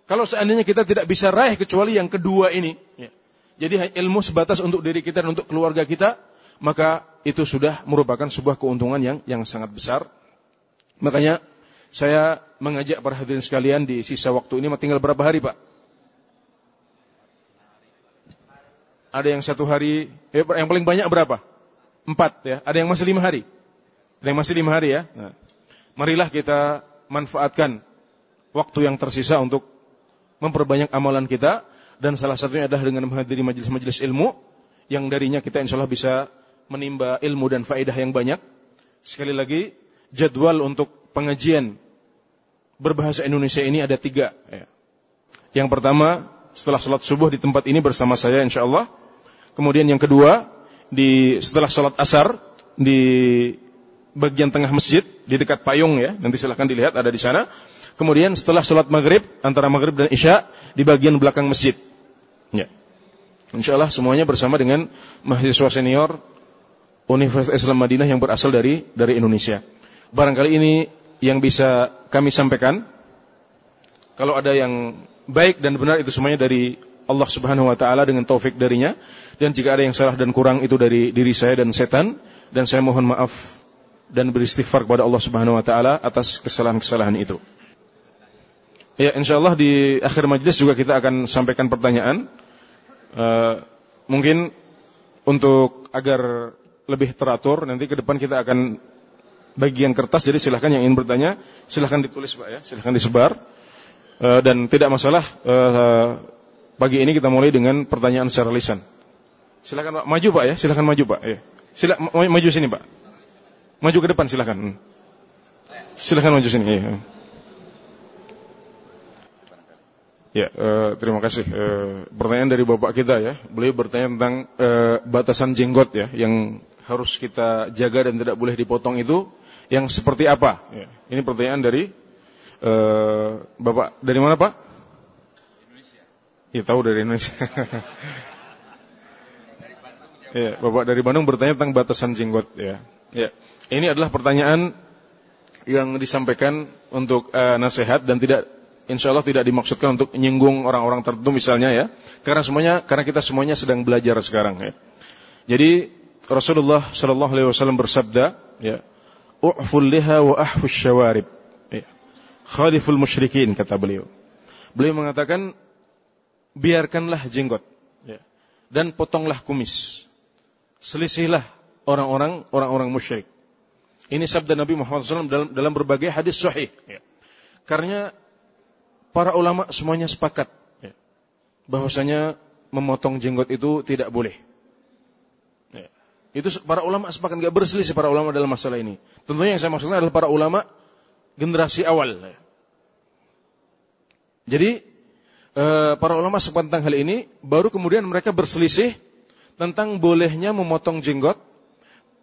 Kalau seandainya kita tidak bisa raih kecuali yang kedua ini, ya. jadi ilmu sebatas untuk diri kita dan untuk keluarga kita, maka itu sudah merupakan sebuah keuntungan yang yang sangat besar. Makanya saya mengajak para hadirin sekalian di sisa waktu ini tinggal berapa hari Pak? Ada yang satu hari, eh, yang paling banyak berapa? empat ya. Ada yang masih lima hari. Ada yang masih lima hari ya. Nah, marilah kita manfaatkan waktu yang tersisa untuk memperbanyak amalan kita dan salah satunya adalah dengan menghadiri majelis-majelis ilmu yang darinya kita insya Allah bisa menimba ilmu dan faedah yang banyak. Sekali lagi, jadwal untuk pengajian berbahasa Indonesia ini ada tiga. Ya. Yang pertama, setelah sholat subuh di tempat ini bersama saya insya Allah. Kemudian yang kedua, di setelah sholat asar di bagian tengah masjid di dekat payung ya. Nanti silahkan dilihat ada di sana. Kemudian setelah sholat maghrib antara maghrib dan isya di bagian belakang masjid. Ya. Insya Allah semuanya bersama dengan mahasiswa senior Universitas Islam Madinah yang berasal dari dari Indonesia. Barangkali ini yang bisa kami sampaikan. Kalau ada yang baik dan benar itu semuanya dari Allah Subhanahu wa taala dengan taufik darinya dan jika ada yang salah dan kurang itu dari diri saya dan setan dan saya mohon maaf dan beristighfar kepada Allah Subhanahu wa taala atas kesalahan-kesalahan itu. Ya, insyaallah di akhir majlis juga kita akan sampaikan pertanyaan. Uh, mungkin untuk agar lebih teratur nanti ke depan kita akan bagian kertas jadi silahkan yang ingin bertanya silahkan ditulis Pak ya, silahkan disebar. Uh, dan tidak masalah uh, pagi ini kita mulai dengan pertanyaan secara lisan. Silakan Pak, maju Pak ya, silakan maju Pak. Ya. Sila, maju sini Pak. Maju ke depan silakan. Hmm. Silakan maju sini. Ya. Ya, uh, terima kasih. Uh, pertanyaan dari bapak kita ya, beliau bertanya tentang uh, batasan jenggot ya, yang harus kita jaga dan tidak boleh dipotong itu, yang seperti apa? Ya. Ini pertanyaan dari uh, bapak dari mana pak? Ya tahu dari Indonesia. Ya, Bapak dari Bandung bertanya tentang batasan jenggot ya. Ya. Ini adalah pertanyaan yang disampaikan untuk uh, nasihat dan tidak insya Allah tidak dimaksudkan untuk menyinggung orang-orang tertentu misalnya ya. Karena semuanya karena kita semuanya sedang belajar sekarang ya. Jadi Rasulullah Shallallahu alaihi wasallam bersabda ya, "U'ful liha wa ahfus syawarib." Ya. Khaliful musyrikin kata beliau. Beliau mengatakan biarkanlah jenggot ya, dan potonglah kumis selisihlah orang-orang orang-orang musyrik. Ini sabda Nabi Muhammad SAW dalam, dalam berbagai hadis sahih. Ya. Karena para ulama semuanya sepakat ya, bahwasanya memotong jenggot itu tidak boleh. Ya. Itu para ulama sepakat nggak berselisih para ulama dalam masalah ini. Tentunya yang saya maksudkan adalah para ulama generasi awal. Ya. Jadi para ulama sepakat tentang hal ini, baru kemudian mereka berselisih tentang bolehnya memotong jenggot,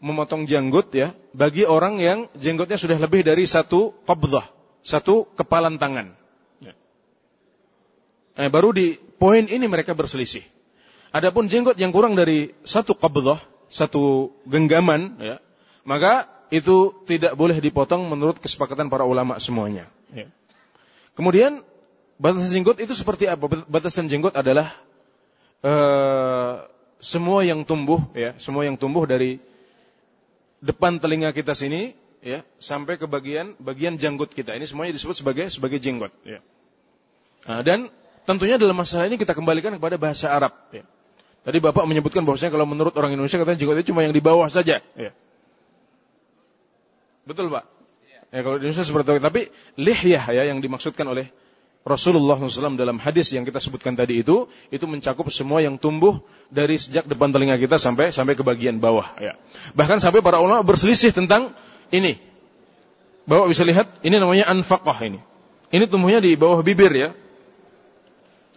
memotong janggut ya, bagi orang yang jenggotnya sudah lebih dari satu qabdah, satu kepalan tangan. Ya. Eh, baru di poin ini mereka berselisih. Adapun jenggot yang kurang dari satu qabdah, satu genggaman, ya, maka itu tidak boleh dipotong menurut kesepakatan para ulama semuanya. Ya. Kemudian batasan jenggot itu seperti apa? Batasan jenggot adalah uh, semua yang tumbuh ya, semua yang tumbuh dari depan telinga kita sini ya sampai ke bagian bagian janggut kita. Ini semuanya disebut sebagai sebagai jenggot ya. Nah, dan tentunya dalam masalah ini kita kembalikan kepada bahasa Arab ya. Tadi Bapak menyebutkan bahwasanya kalau menurut orang Indonesia katanya jenggot itu cuma yang di bawah saja ya. Betul, Pak? Ya, kalau di Indonesia seperti itu. Tapi lihyah ya yang dimaksudkan oleh Rasulullah SAW dalam hadis yang kita sebutkan tadi itu, itu mencakup semua yang tumbuh dari sejak depan telinga kita sampai sampai ke bagian bawah. Ya. Bahkan sampai para ulama berselisih tentang ini. Bapak bisa lihat, ini namanya anfaqah ini. Ini tumbuhnya di bawah bibir ya.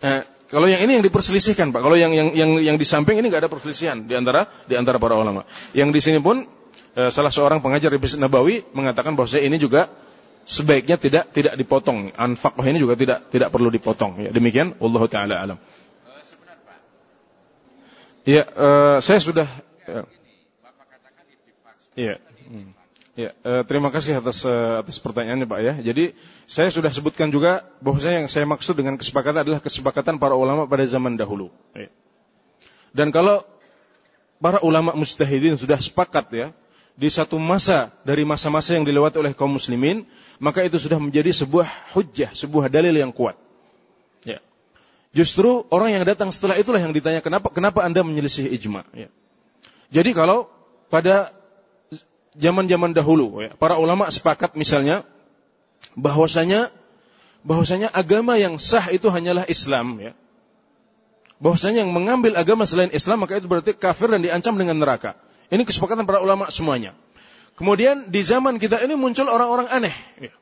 Eh, kalau yang ini yang diperselisihkan Pak. Kalau yang yang yang yang di samping ini nggak ada perselisihan di antara di antara para ulama. Yang di sini pun eh, salah seorang pengajar di Nabawi mengatakan bahwa ini juga sebaiknya tidak tidak dipotong. Anfaqah ini juga tidak tidak perlu dipotong. Ya, demikian Allah taala alam. Ya, uh, saya sudah ya. Ya. Hmm. Ya, uh, terima kasih atas uh, atas pertanyaannya Pak ya. Jadi saya sudah sebutkan juga bahwa saya yang saya maksud dengan kesepakatan adalah kesepakatan para ulama pada zaman dahulu. Ya. Dan kalau para ulama mustahidin sudah sepakat ya di satu masa dari masa-masa yang dilewati oleh kaum muslimin, maka itu sudah menjadi sebuah hujjah, sebuah dalil yang kuat. Ya. Justru orang yang datang setelah itulah yang ditanya kenapa kenapa anda menyelisih ijma. Ya. Jadi kalau pada zaman-zaman dahulu ya, para ulama sepakat misalnya bahwasanya bahwasanya agama yang sah itu hanyalah Islam ya. Bahwasanya yang mengambil agama selain Islam maka itu berarti kafir dan diancam dengan neraka. Ini kesepakatan para ulama semuanya. Kemudian di zaman kita ini muncul orang-orang aneh ya,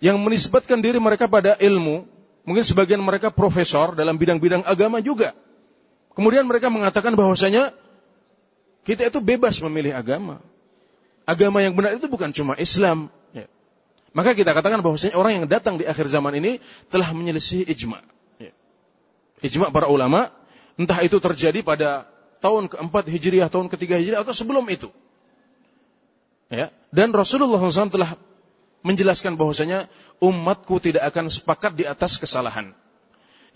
yang menisbatkan diri mereka pada ilmu. Mungkin sebagian mereka profesor dalam bidang-bidang agama juga. Kemudian mereka mengatakan bahwasanya kita itu bebas memilih agama. Agama yang benar itu bukan cuma Islam. Ya. Maka kita katakan bahwasanya orang yang datang di akhir zaman ini telah menyelisih ijma. Ya. Ijma para ulama, entah itu terjadi pada tahun keempat hijriah, tahun ketiga hijriah atau sebelum itu. Ya. Dan Rasulullah SAW telah menjelaskan bahwasanya umatku tidak akan sepakat di atas kesalahan.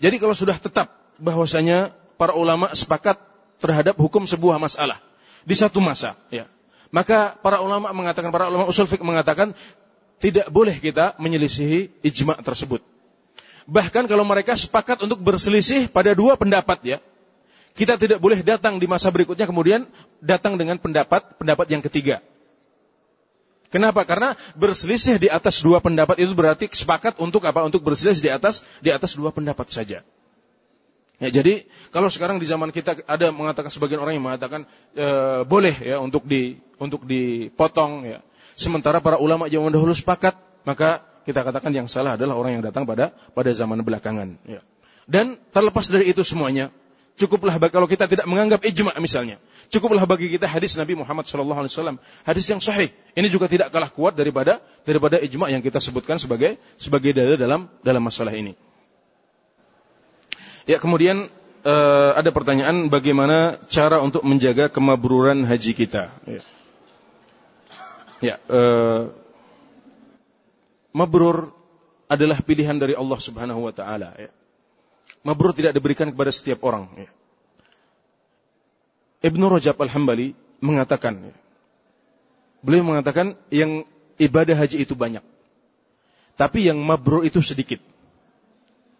Jadi kalau sudah tetap bahwasanya para ulama sepakat terhadap hukum sebuah masalah di satu masa, ya. Maka para ulama mengatakan, para ulama usul fiqh mengatakan tidak boleh kita menyelisihi ijma tersebut. Bahkan kalau mereka sepakat untuk berselisih pada dua pendapat ya, kita tidak boleh datang di masa berikutnya kemudian datang dengan pendapat pendapat yang ketiga. Kenapa? Karena berselisih di atas dua pendapat itu berarti sepakat untuk apa? Untuk berselisih di atas di atas dua pendapat saja. Ya, jadi kalau sekarang di zaman kita ada mengatakan sebagian orang yang mengatakan e, boleh ya untuk di untuk dipotong ya. Sementara para ulama zaman dahulu sepakat, maka kita katakan yang salah adalah orang yang datang pada pada zaman belakangan ya. Dan terlepas dari itu semuanya, Cukuplah kalau kita tidak menganggap ijma misalnya. Cukuplah bagi kita hadis Nabi Muhammad SAW. Hadis yang sahih. Ini juga tidak kalah kuat daripada daripada ijma yang kita sebutkan sebagai sebagai dalil dalam dalam masalah ini. Ya kemudian uh, ada pertanyaan bagaimana cara untuk menjaga kemabruran haji kita. Ya, ya uh, mabrur adalah pilihan dari Allah Subhanahu Wa Taala. Ya mabrur tidak diberikan kepada setiap orang. Ibnu Rajab Al-Hambali mengatakan, beliau mengatakan yang ibadah haji itu banyak. Tapi yang mabrur itu sedikit.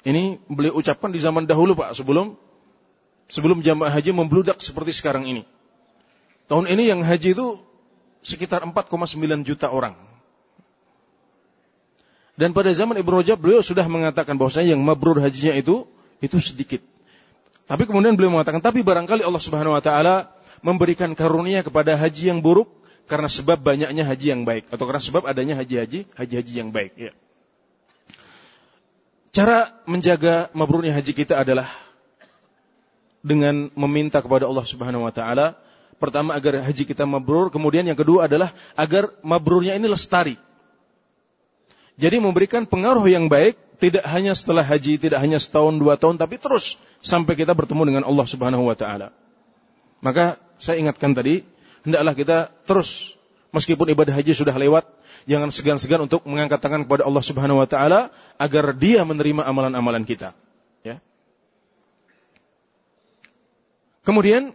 Ini beliau ucapkan di zaman dahulu Pak, sebelum sebelum jamaah haji membludak seperti sekarang ini. Tahun ini yang haji itu sekitar 4,9 juta orang. Dan pada zaman Ibnu Rajab beliau sudah mengatakan bahwasanya yang mabrur hajinya itu itu sedikit. Tapi kemudian beliau mengatakan, tapi barangkali Allah Subhanahu wa taala memberikan karunia kepada haji yang buruk karena sebab banyaknya haji yang baik atau karena sebab adanya haji-haji haji-haji yang baik ya. Cara menjaga mabrurnya haji kita adalah dengan meminta kepada Allah Subhanahu wa taala pertama agar haji kita mabrur, kemudian yang kedua adalah agar mabrurnya ini lestari. Jadi memberikan pengaruh yang baik tidak hanya setelah haji, tidak hanya setahun dua tahun, tapi terus sampai kita bertemu dengan Allah Subhanahu Wa Taala. Maka saya ingatkan tadi, hendaklah kita terus meskipun ibadah haji sudah lewat, jangan segan-segan untuk mengangkat tangan kepada Allah Subhanahu Wa Taala agar Dia menerima amalan-amalan kita. Ya. Kemudian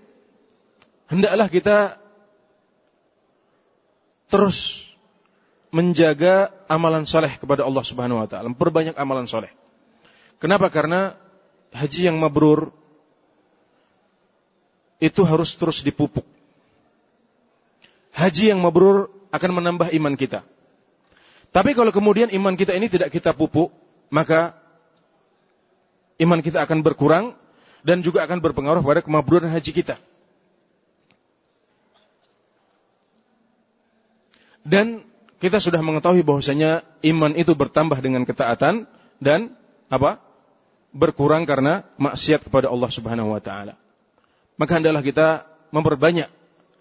hendaklah kita terus menjaga amalan soleh kepada Allah Subhanahu Wa Taala, perbanyak amalan soleh. Kenapa? Karena haji yang mabrur itu harus terus dipupuk. Haji yang mabrur akan menambah iman kita. Tapi kalau kemudian iman kita ini tidak kita pupuk, maka iman kita akan berkurang dan juga akan berpengaruh pada kemabruran haji kita. Dan kita sudah mengetahui bahwasanya iman itu bertambah dengan ketaatan dan apa? berkurang karena maksiat kepada Allah Subhanahu wa taala. Maka hendaklah kita memperbanyak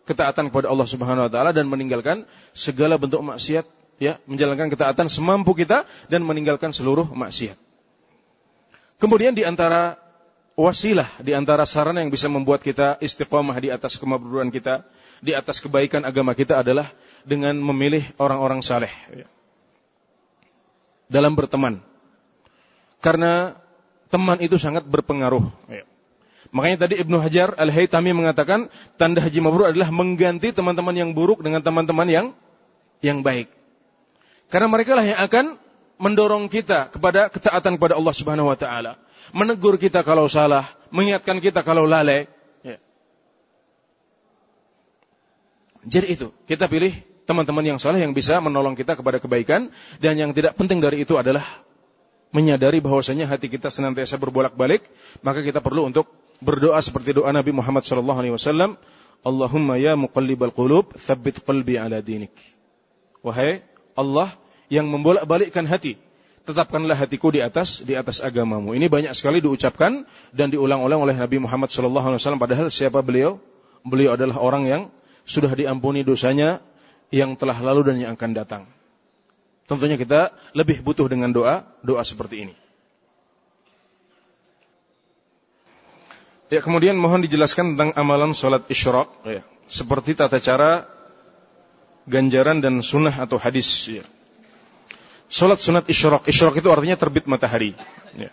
ketaatan kepada Allah Subhanahu wa taala dan meninggalkan segala bentuk maksiat ya, menjalankan ketaatan semampu kita dan meninggalkan seluruh maksiat. Kemudian di antara wasilah, di antara sarana yang bisa membuat kita istiqomah di atas kemabruran kita, di atas kebaikan agama kita adalah dengan memilih orang-orang saleh dalam berteman. Karena teman itu sangat berpengaruh. Ya. Makanya tadi Ibnu Hajar Al-Haytami mengatakan tanda haji mabrur adalah mengganti teman-teman yang buruk dengan teman-teman yang yang baik. Karena mereka lah yang akan mendorong kita kepada ketaatan kepada Allah Subhanahu wa taala, menegur kita kalau salah, mengingatkan kita kalau lalai, Jadi itu, kita pilih teman-teman yang saleh yang bisa menolong kita kepada kebaikan dan yang tidak penting dari itu adalah menyadari bahwasanya hati kita senantiasa berbolak-balik, maka kita perlu untuk berdoa seperti doa Nabi Muhammad sallallahu alaihi wasallam, Allahumma ya muqallibal qulub, tsabbit qalbi ala dinik. Wahai Allah yang membolak-balikkan hati, tetapkanlah hatiku di atas di atas agamamu. Ini banyak sekali diucapkan dan diulang-ulang oleh Nabi Muhammad wasallam padahal siapa beliau? Beliau adalah orang yang sudah diampuni dosanya yang telah lalu dan yang akan datang. Tentunya kita lebih butuh dengan doa, doa seperti ini. Ya, kemudian mohon dijelaskan tentang amalan sholat isyraq, ya, seperti tata cara ganjaran dan sunnah atau hadis. Ya. Sholat sunat isyraq, isyraq itu artinya terbit matahari. Ya.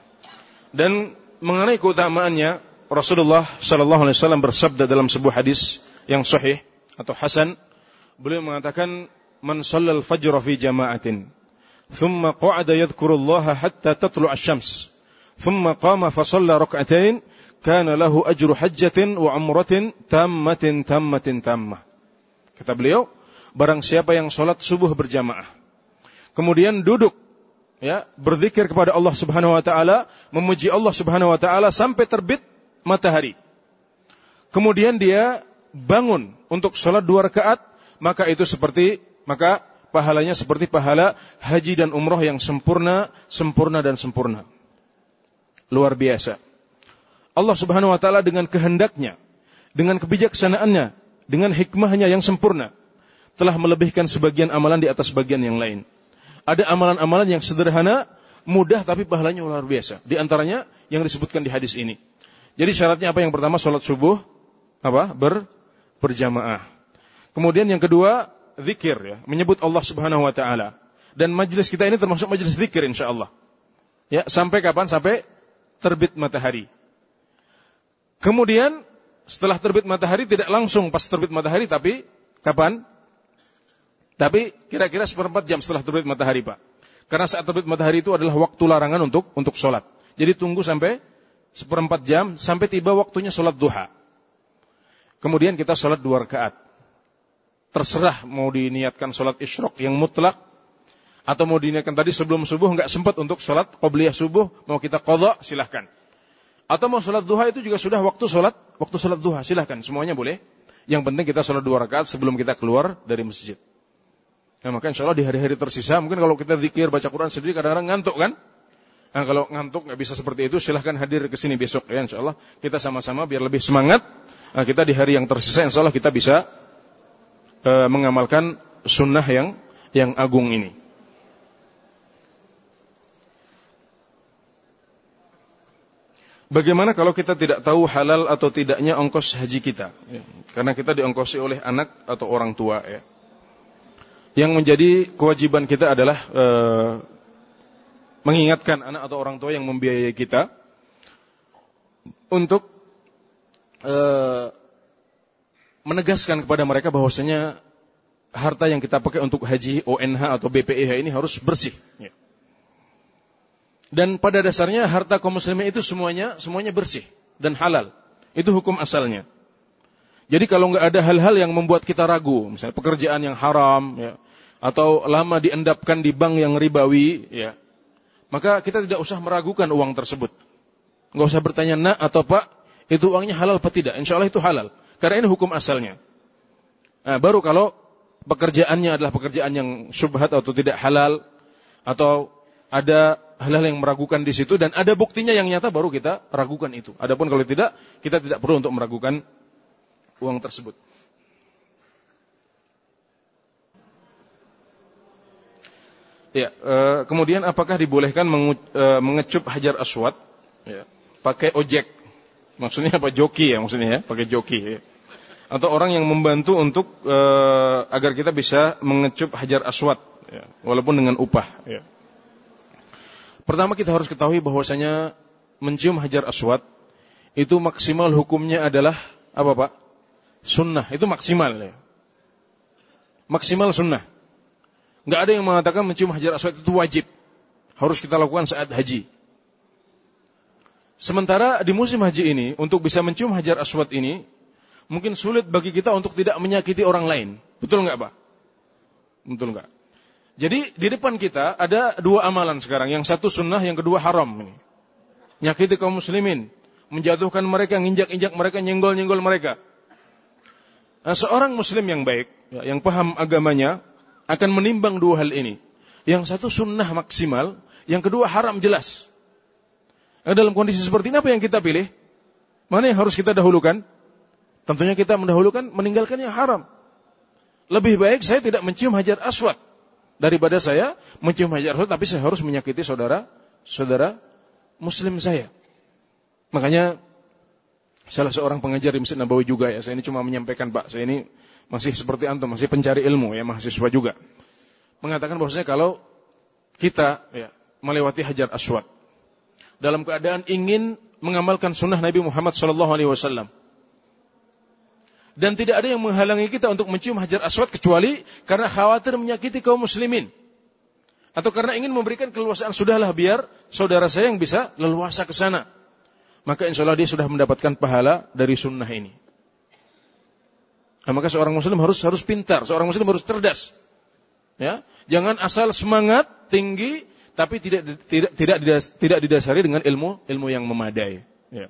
Dan mengenai keutamaannya, Rasulullah Shallallahu Alaihi Wasallam bersabda dalam sebuah hadis yang sahih atau hasan, beliau mengatakan, "Man shallal fajr fi jama'atin, thumma qa'ada yadhkurullaha hatta tatlu' asy-syams, thumma qama fa shalla rak'atain, kana lahu ajru hajjatin wa umratin tammatin tammatin tammah." Kata beliau, barang siapa yang sholat subuh berjamaah, kemudian duduk ya, berzikir kepada Allah Subhanahu wa taala, memuji Allah Subhanahu wa taala sampai terbit matahari. Kemudian dia bangun untuk sholat dua rakaat, maka itu seperti maka pahalanya seperti pahala haji dan umroh yang sempurna, sempurna dan sempurna. Luar biasa. Allah Subhanahu wa taala dengan kehendaknya, dengan kebijaksanaannya, dengan hikmahnya yang sempurna telah melebihkan sebagian amalan di atas bagian yang lain. Ada amalan-amalan yang sederhana, mudah tapi pahalanya luar biasa. Di antaranya yang disebutkan di hadis ini. Jadi syaratnya apa yang pertama sholat subuh apa ber berjamaah. Kemudian yang kedua zikir ya, menyebut Allah Subhanahu wa taala. Dan majelis kita ini termasuk majelis zikir insyaallah. Ya, sampai kapan? Sampai terbit matahari. Kemudian setelah terbit matahari tidak langsung pas terbit matahari tapi kapan? Tapi kira-kira seperempat jam setelah terbit matahari, Pak. Karena saat terbit matahari itu adalah waktu larangan untuk untuk sholat. Jadi tunggu sampai seperempat jam sampai tiba waktunya sholat duha. Kemudian kita sholat dua rakaat. Terserah mau diniatkan sholat isyrok yang mutlak atau mau diniatkan tadi sebelum subuh nggak sempat untuk sholat qobliyah subuh mau kita kodok silahkan. Atau mau sholat duha itu juga sudah waktu sholat waktu sholat duha silahkan semuanya boleh. Yang penting kita sholat dua rakaat sebelum kita keluar dari masjid. Nah, maka insya Allah di hari-hari tersisa mungkin kalau kita zikir baca Quran sendiri kadang-kadang ngantuk kan? Nah, kalau ngantuk nggak bisa seperti itu, silahkan hadir ke sini besok ya, insya Allah kita sama-sama biar lebih semangat. Nah, kita di hari yang tersisa, insya Allah kita bisa uh, mengamalkan sunnah yang yang agung ini. Bagaimana kalau kita tidak tahu halal atau tidaknya ongkos haji kita? Ya, karena kita diongkosi oleh anak atau orang tua. Ya. Yang menjadi kewajiban kita adalah uh, mengingatkan anak atau orang tua yang membiayai kita untuk uh, menegaskan kepada mereka bahwasanya harta yang kita pakai untuk haji ONH atau BPIH ini harus bersih. Ya. Dan pada dasarnya harta kaum muslimin itu semuanya semuanya bersih dan halal. Itu hukum asalnya. Jadi kalau nggak ada hal-hal yang membuat kita ragu, misalnya pekerjaan yang haram, ya, atau lama diendapkan di bank yang ribawi, ya, maka kita tidak usah meragukan uang tersebut. Nggak usah bertanya nak atau pak, itu uangnya halal atau tidak. Insya Allah itu halal. Karena ini hukum asalnya. Nah, baru kalau pekerjaannya adalah pekerjaan yang syubhat atau tidak halal, atau ada hal-hal yang meragukan di situ dan ada buktinya yang nyata baru kita ragukan itu. Adapun kalau tidak, kita tidak perlu untuk meragukan uang tersebut. Ya, e, kemudian apakah dibolehkan mengu, e, mengecup hajar aswad ya, pakai ojek? Maksudnya apa? Joki ya maksudnya ya, pakai joki. Ya. Atau orang yang membantu untuk e, agar kita bisa mengecup hajar aswad, ya, walaupun dengan upah. Ya. Pertama kita harus ketahui bahwasanya mencium hajar aswad itu maksimal hukumnya adalah apa pak? Sunnah itu maksimal ya. Maksimal sunnah. Nggak ada yang mengatakan mencium hajar aswad itu wajib. Harus kita lakukan saat haji. Sementara di musim haji ini, untuk bisa mencium hajar aswad ini, mungkin sulit bagi kita untuk tidak menyakiti orang lain. Betul nggak, Pak? Betul nggak? Jadi di depan kita ada dua amalan sekarang. Yang satu sunnah, yang kedua haram. Ini. Nyakiti kaum muslimin. Menjatuhkan mereka, nginjak-injak mereka, nyenggol-nyenggol mereka. Nah, seorang muslim yang baik, ya, yang paham agamanya, akan menimbang dua hal ini. Yang satu sunnah maksimal, yang kedua haram jelas. Nah, dalam kondisi seperti ini apa yang kita pilih? Mana yang harus kita dahulukan? Tentunya kita mendahulukan meninggalkan yang haram. Lebih baik saya tidak mencium hajar aswad daripada saya mencium hajar aswad tapi saya harus menyakiti saudara saudara muslim saya. Makanya salah seorang pengajar di Masjid Nabawi juga ya, saya ini cuma menyampaikan Pak, saya ini masih seperti antum, masih pencari ilmu ya, mahasiswa juga. Mengatakan bahwasanya kalau kita ya, melewati hajar aswad dalam keadaan ingin mengamalkan sunnah Nabi Muhammad Sallallahu Alaihi Wasallam dan tidak ada yang menghalangi kita untuk mencium hajar aswad kecuali karena khawatir menyakiti kaum muslimin. Atau karena ingin memberikan keluasaan, sudahlah biar saudara saya yang bisa leluasa ke sana. Maka insya Allah dia sudah mendapatkan pahala dari sunnah ini. Nah, maka seorang muslim harus harus pintar, seorang muslim harus cerdas. Ya, jangan asal semangat tinggi tapi tidak tidak tidak tidak didasari dengan ilmu ilmu yang memadai. Ya.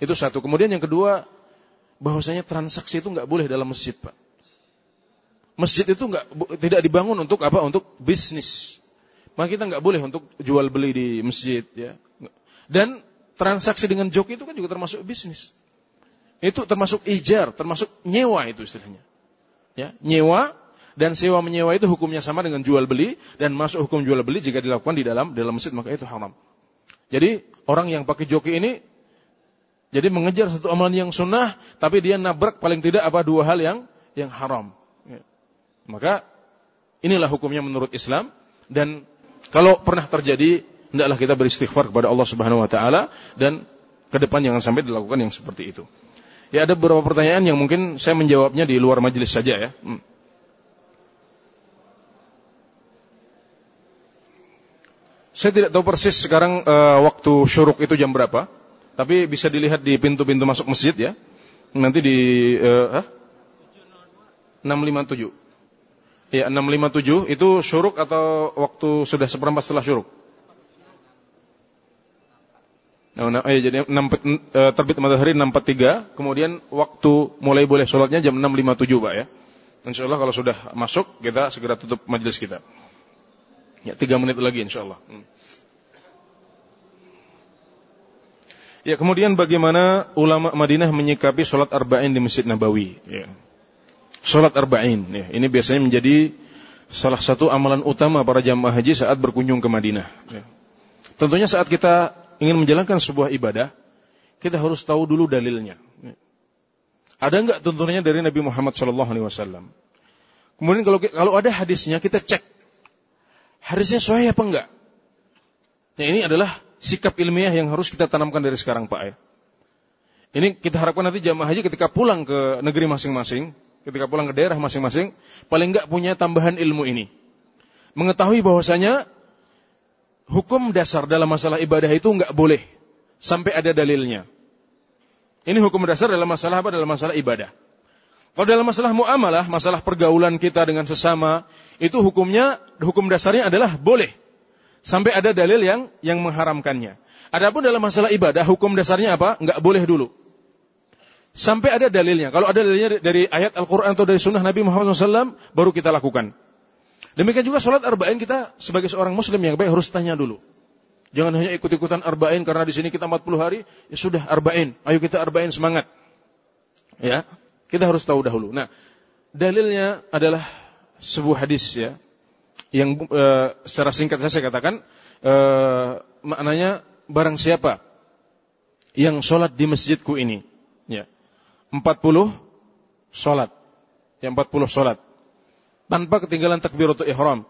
Itu satu. Kemudian yang kedua, bahwasanya transaksi itu nggak boleh dalam masjid, Pak. Masjid itu nggak tidak dibangun untuk apa? Untuk bisnis. Maka kita nggak boleh untuk jual beli di masjid, ya. Dan transaksi dengan joki itu kan juga termasuk bisnis. Itu termasuk ijar, termasuk nyewa itu istilahnya. Ya, nyewa dan sewa menyewa itu hukumnya sama dengan jual beli dan masuk hukum jual beli jika dilakukan di dalam dalam masjid maka itu haram. Jadi orang yang pakai joki ini jadi mengejar satu amalan yang sunnah, tapi dia nabrak paling tidak apa dua hal yang yang haram. Ya. Maka inilah hukumnya menurut Islam dan kalau pernah terjadi hendaklah kita beristighfar kepada Allah Subhanahu wa taala dan ke depan jangan sampai dilakukan yang seperti itu. Ya ada beberapa pertanyaan yang mungkin saya menjawabnya di luar majelis saja ya. Hmm. Saya tidak tahu persis sekarang uh, waktu syuruk itu jam berapa. Tapi bisa dilihat di pintu-pintu masuk masjid ya. Nanti di uh, 657. Ya, 657 itu syuruk atau waktu sudah seperempat setelah syuruk? Nah, jadi 6, uh, terbit matahari 643, kemudian waktu mulai boleh sholatnya jam 657 Pak ya. Insya Allah kalau sudah masuk, kita segera tutup majelis kita. Ya, tiga menit lagi insya Allah. Hmm. Ya, kemudian bagaimana ulama Madinah menyikapi sholat arba'in di Masjid Nabawi? Ya. Sholat arba'in, ya. ini biasanya menjadi salah satu amalan utama para jamaah haji saat berkunjung ke Madinah. Ya. Tentunya saat kita ingin menjalankan sebuah ibadah, kita harus tahu dulu dalilnya. Ya. Ada enggak tuntunannya dari Nabi Muhammad SAW? Kemudian kalau kalau ada hadisnya, kita cek hadisnya sahih apa enggak. Nah, ini adalah sikap ilmiah yang harus kita tanamkan dari sekarang Pak ya. Ini kita harapkan nanti jamaah haji ketika pulang ke negeri masing-masing, ketika pulang ke daerah masing-masing, paling enggak punya tambahan ilmu ini. Mengetahui bahwasanya hukum dasar dalam masalah ibadah itu enggak boleh sampai ada dalilnya. Ini hukum dasar dalam masalah apa? Dalam masalah ibadah. Kalau dalam masalah muamalah, masalah pergaulan kita dengan sesama, itu hukumnya, hukum dasarnya adalah boleh sampai ada dalil yang yang mengharamkannya. Adapun dalam masalah ibadah, hukum dasarnya apa? Enggak boleh dulu. Sampai ada dalilnya. Kalau ada dalilnya dari ayat Al-Quran atau dari sunnah Nabi Muhammad SAW, baru kita lakukan. Demikian juga sholat arba'in kita sebagai seorang muslim yang baik harus tanya dulu. Jangan hanya ikut-ikutan arba'in karena di sini kita 40 hari, ya sudah arba'in. Ayo kita arba'in semangat. Ya, kita harus tahu dahulu. Nah, dalilnya adalah sebuah hadis ya yang e, secara singkat saya, katakan e, maknanya barang siapa yang sholat di masjidku ini, ya, 40 sholat, yang 40 sholat, tanpa ketinggalan takbiratul ihram,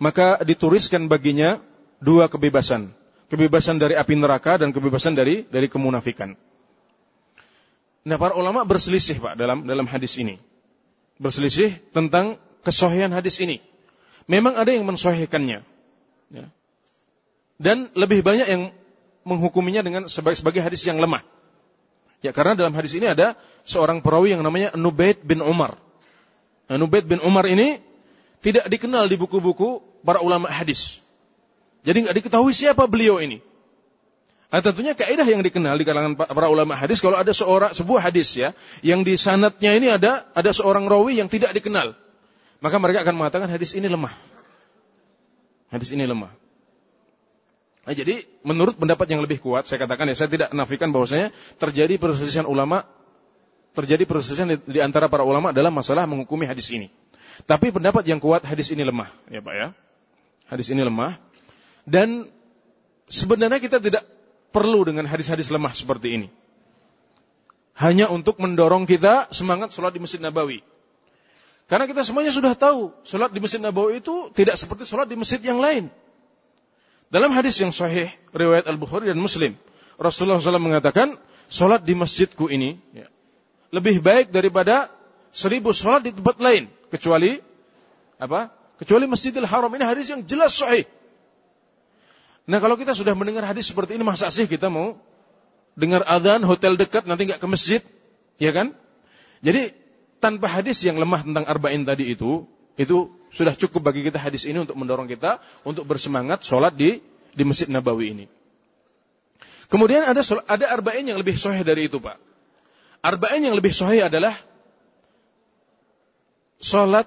maka dituliskan baginya dua kebebasan, kebebasan dari api neraka dan kebebasan dari dari kemunafikan. Nah, para ulama berselisih Pak dalam dalam hadis ini. Berselisih tentang kesohian hadis ini. Memang ada yang mensohikannya. Ya. Dan lebih banyak yang menghukuminya dengan sebagai, sebagai hadis yang lemah. Ya karena dalam hadis ini ada seorang perawi yang namanya Nubaid bin Umar. Nah, Nubaid bin Umar ini tidak dikenal di buku-buku para ulama hadis. Jadi nggak diketahui siapa beliau ini. Nah, tentunya kaidah yang dikenal di kalangan para ulama hadis kalau ada seorang sebuah hadis ya yang di sanatnya ini ada ada seorang rawi yang tidak dikenal, maka mereka akan mengatakan hadis ini lemah. Hadis ini lemah. Nah, jadi menurut pendapat yang lebih kuat, saya katakan ya, saya tidak nafikan bahwasanya terjadi perselisihan ulama, terjadi perselisihan di, antara para ulama dalam masalah menghukumi hadis ini. Tapi pendapat yang kuat hadis ini lemah, ya Pak ya. Hadis ini lemah. Dan sebenarnya kita tidak perlu dengan hadis-hadis lemah seperti ini. Hanya untuk mendorong kita semangat sholat di Masjid Nabawi. Karena kita semuanya sudah tahu, sholat di Masjid Nabawi itu tidak seperti sholat di masjid yang lain. Dalam hadis yang sahih, riwayat Al-Bukhari dan Muslim, Rasulullah SAW mengatakan, sholat di masjidku ini ya, lebih baik daripada seribu sholat di tempat lain. Kecuali, apa? Kecuali Masjidil Haram. Ini hadis yang jelas sahih. Nah kalau kita sudah mendengar hadis seperti ini, masa sih kita mau dengar adzan hotel dekat nanti nggak ke masjid, ya kan? Jadi tanpa hadis yang lemah tentang arba'in tadi itu, itu sudah cukup bagi kita hadis ini untuk mendorong kita untuk bersemangat sholat di di Masjid Nabawi ini. Kemudian ada ada arba'in yang lebih sahih dari itu, Pak. Arba'in yang lebih sahih adalah sholat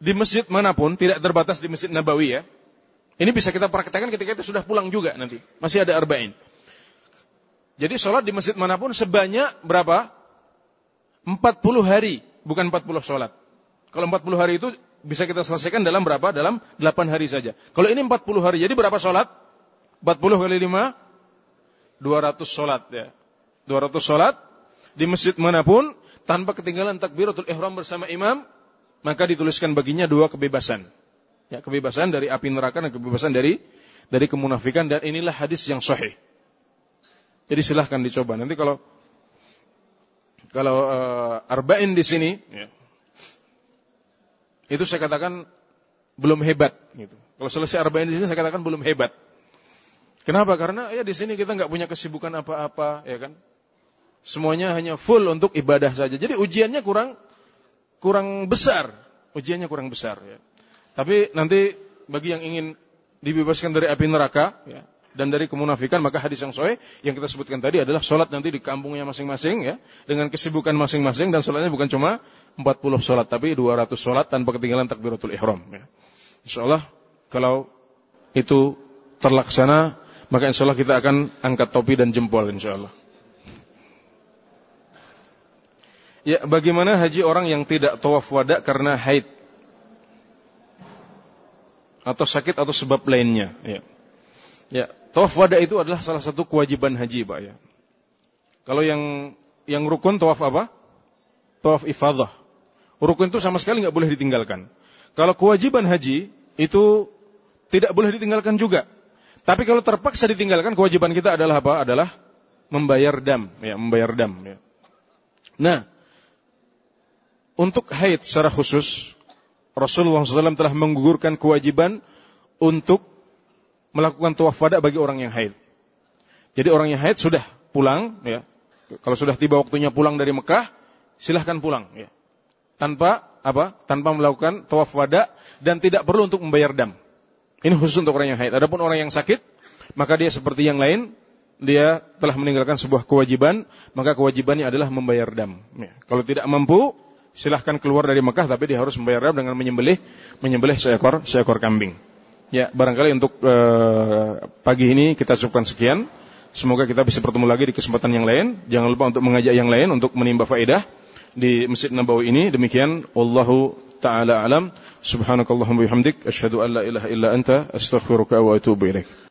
di masjid mana pun, tidak terbatas di Masjid Nabawi ya. Ini bisa kita praktekkan ketika kita sudah pulang juga nanti. Masih ada arba'in. Jadi sholat di masjid mana pun sebanyak berapa? 40 hari, bukan 40 sholat. Kalau 40 hari itu bisa kita selesaikan dalam berapa? Dalam 8 hari saja. Kalau ini 40 hari, jadi berapa sholat? 40 kali 5? 200 sholat ya. 200 sholat di masjid mana pun tanpa ketinggalan takbiratul ihram bersama imam, maka dituliskan baginya dua kebebasan. Ya, kebebasan dari api neraka dan kebebasan dari dari kemunafikan dan inilah hadis yang sahih. Jadi silahkan dicoba. Nanti kalau kalau uh, arba'in di sini, ya, itu saya katakan belum hebat. Gitu. Kalau selesai arba'in di sini saya katakan belum hebat. Kenapa? Karena ya di sini kita nggak punya kesibukan apa-apa, ya kan? Semuanya hanya full untuk ibadah saja. Jadi ujiannya kurang kurang besar. Ujiannya kurang besar. Ya. Tapi nanti bagi yang ingin dibebaskan dari api neraka, ya, dan dari kemunafikan maka hadis yang sahih yang kita sebutkan tadi adalah sholat nanti di kampungnya masing-masing ya dengan kesibukan masing-masing dan sholatnya bukan cuma 40 sholat tapi 200 sholat tanpa ketinggalan takbiratul ihram ya. Insyaallah kalau itu terlaksana maka insyaallah kita akan angkat topi dan jempol insyaallah. Ya, bagaimana haji orang yang tidak tawaf wada karena haid atau sakit atau sebab lainnya? Ya. Ya, tawaf wada itu adalah salah satu kewajiban haji, Pak ya. Kalau yang yang rukun tawaf apa? Tawaf ifadah. Rukun itu sama sekali nggak boleh ditinggalkan. Kalau kewajiban haji itu tidak boleh ditinggalkan juga. Tapi kalau terpaksa ditinggalkan, kewajiban kita adalah apa? Adalah membayar dam, ya, membayar dam. Ya. Nah, untuk haid secara khusus, Rasulullah SAW telah menggugurkan kewajiban untuk melakukan tawaf wada bagi orang yang haid. Jadi orang yang haid sudah pulang, ya. Kalau sudah tiba waktunya pulang dari Mekah, silahkan pulang, ya. Tanpa apa? Tanpa melakukan tawaf wada dan tidak perlu untuk membayar dam. Ini khusus untuk orang yang haid. Adapun orang yang sakit, maka dia seperti yang lain, dia telah meninggalkan sebuah kewajiban, maka kewajibannya adalah membayar dam. Ya. Kalau tidak mampu, silahkan keluar dari Mekah, tapi dia harus membayar dengan menyembelih menyembelih seekor seekor kambing. Ya, barangkali untuk uh, pagi ini kita cukupkan sekian. Semoga kita bisa bertemu lagi di kesempatan yang lain. Jangan lupa untuk mengajak yang lain untuk menimba faedah di Masjid Nabawi ini. Demikian, wallahu taala alam. Subhanakallahumma bihamdik asyhadu an la ilaha illa anta astaghfiruka wa atubu ilaik.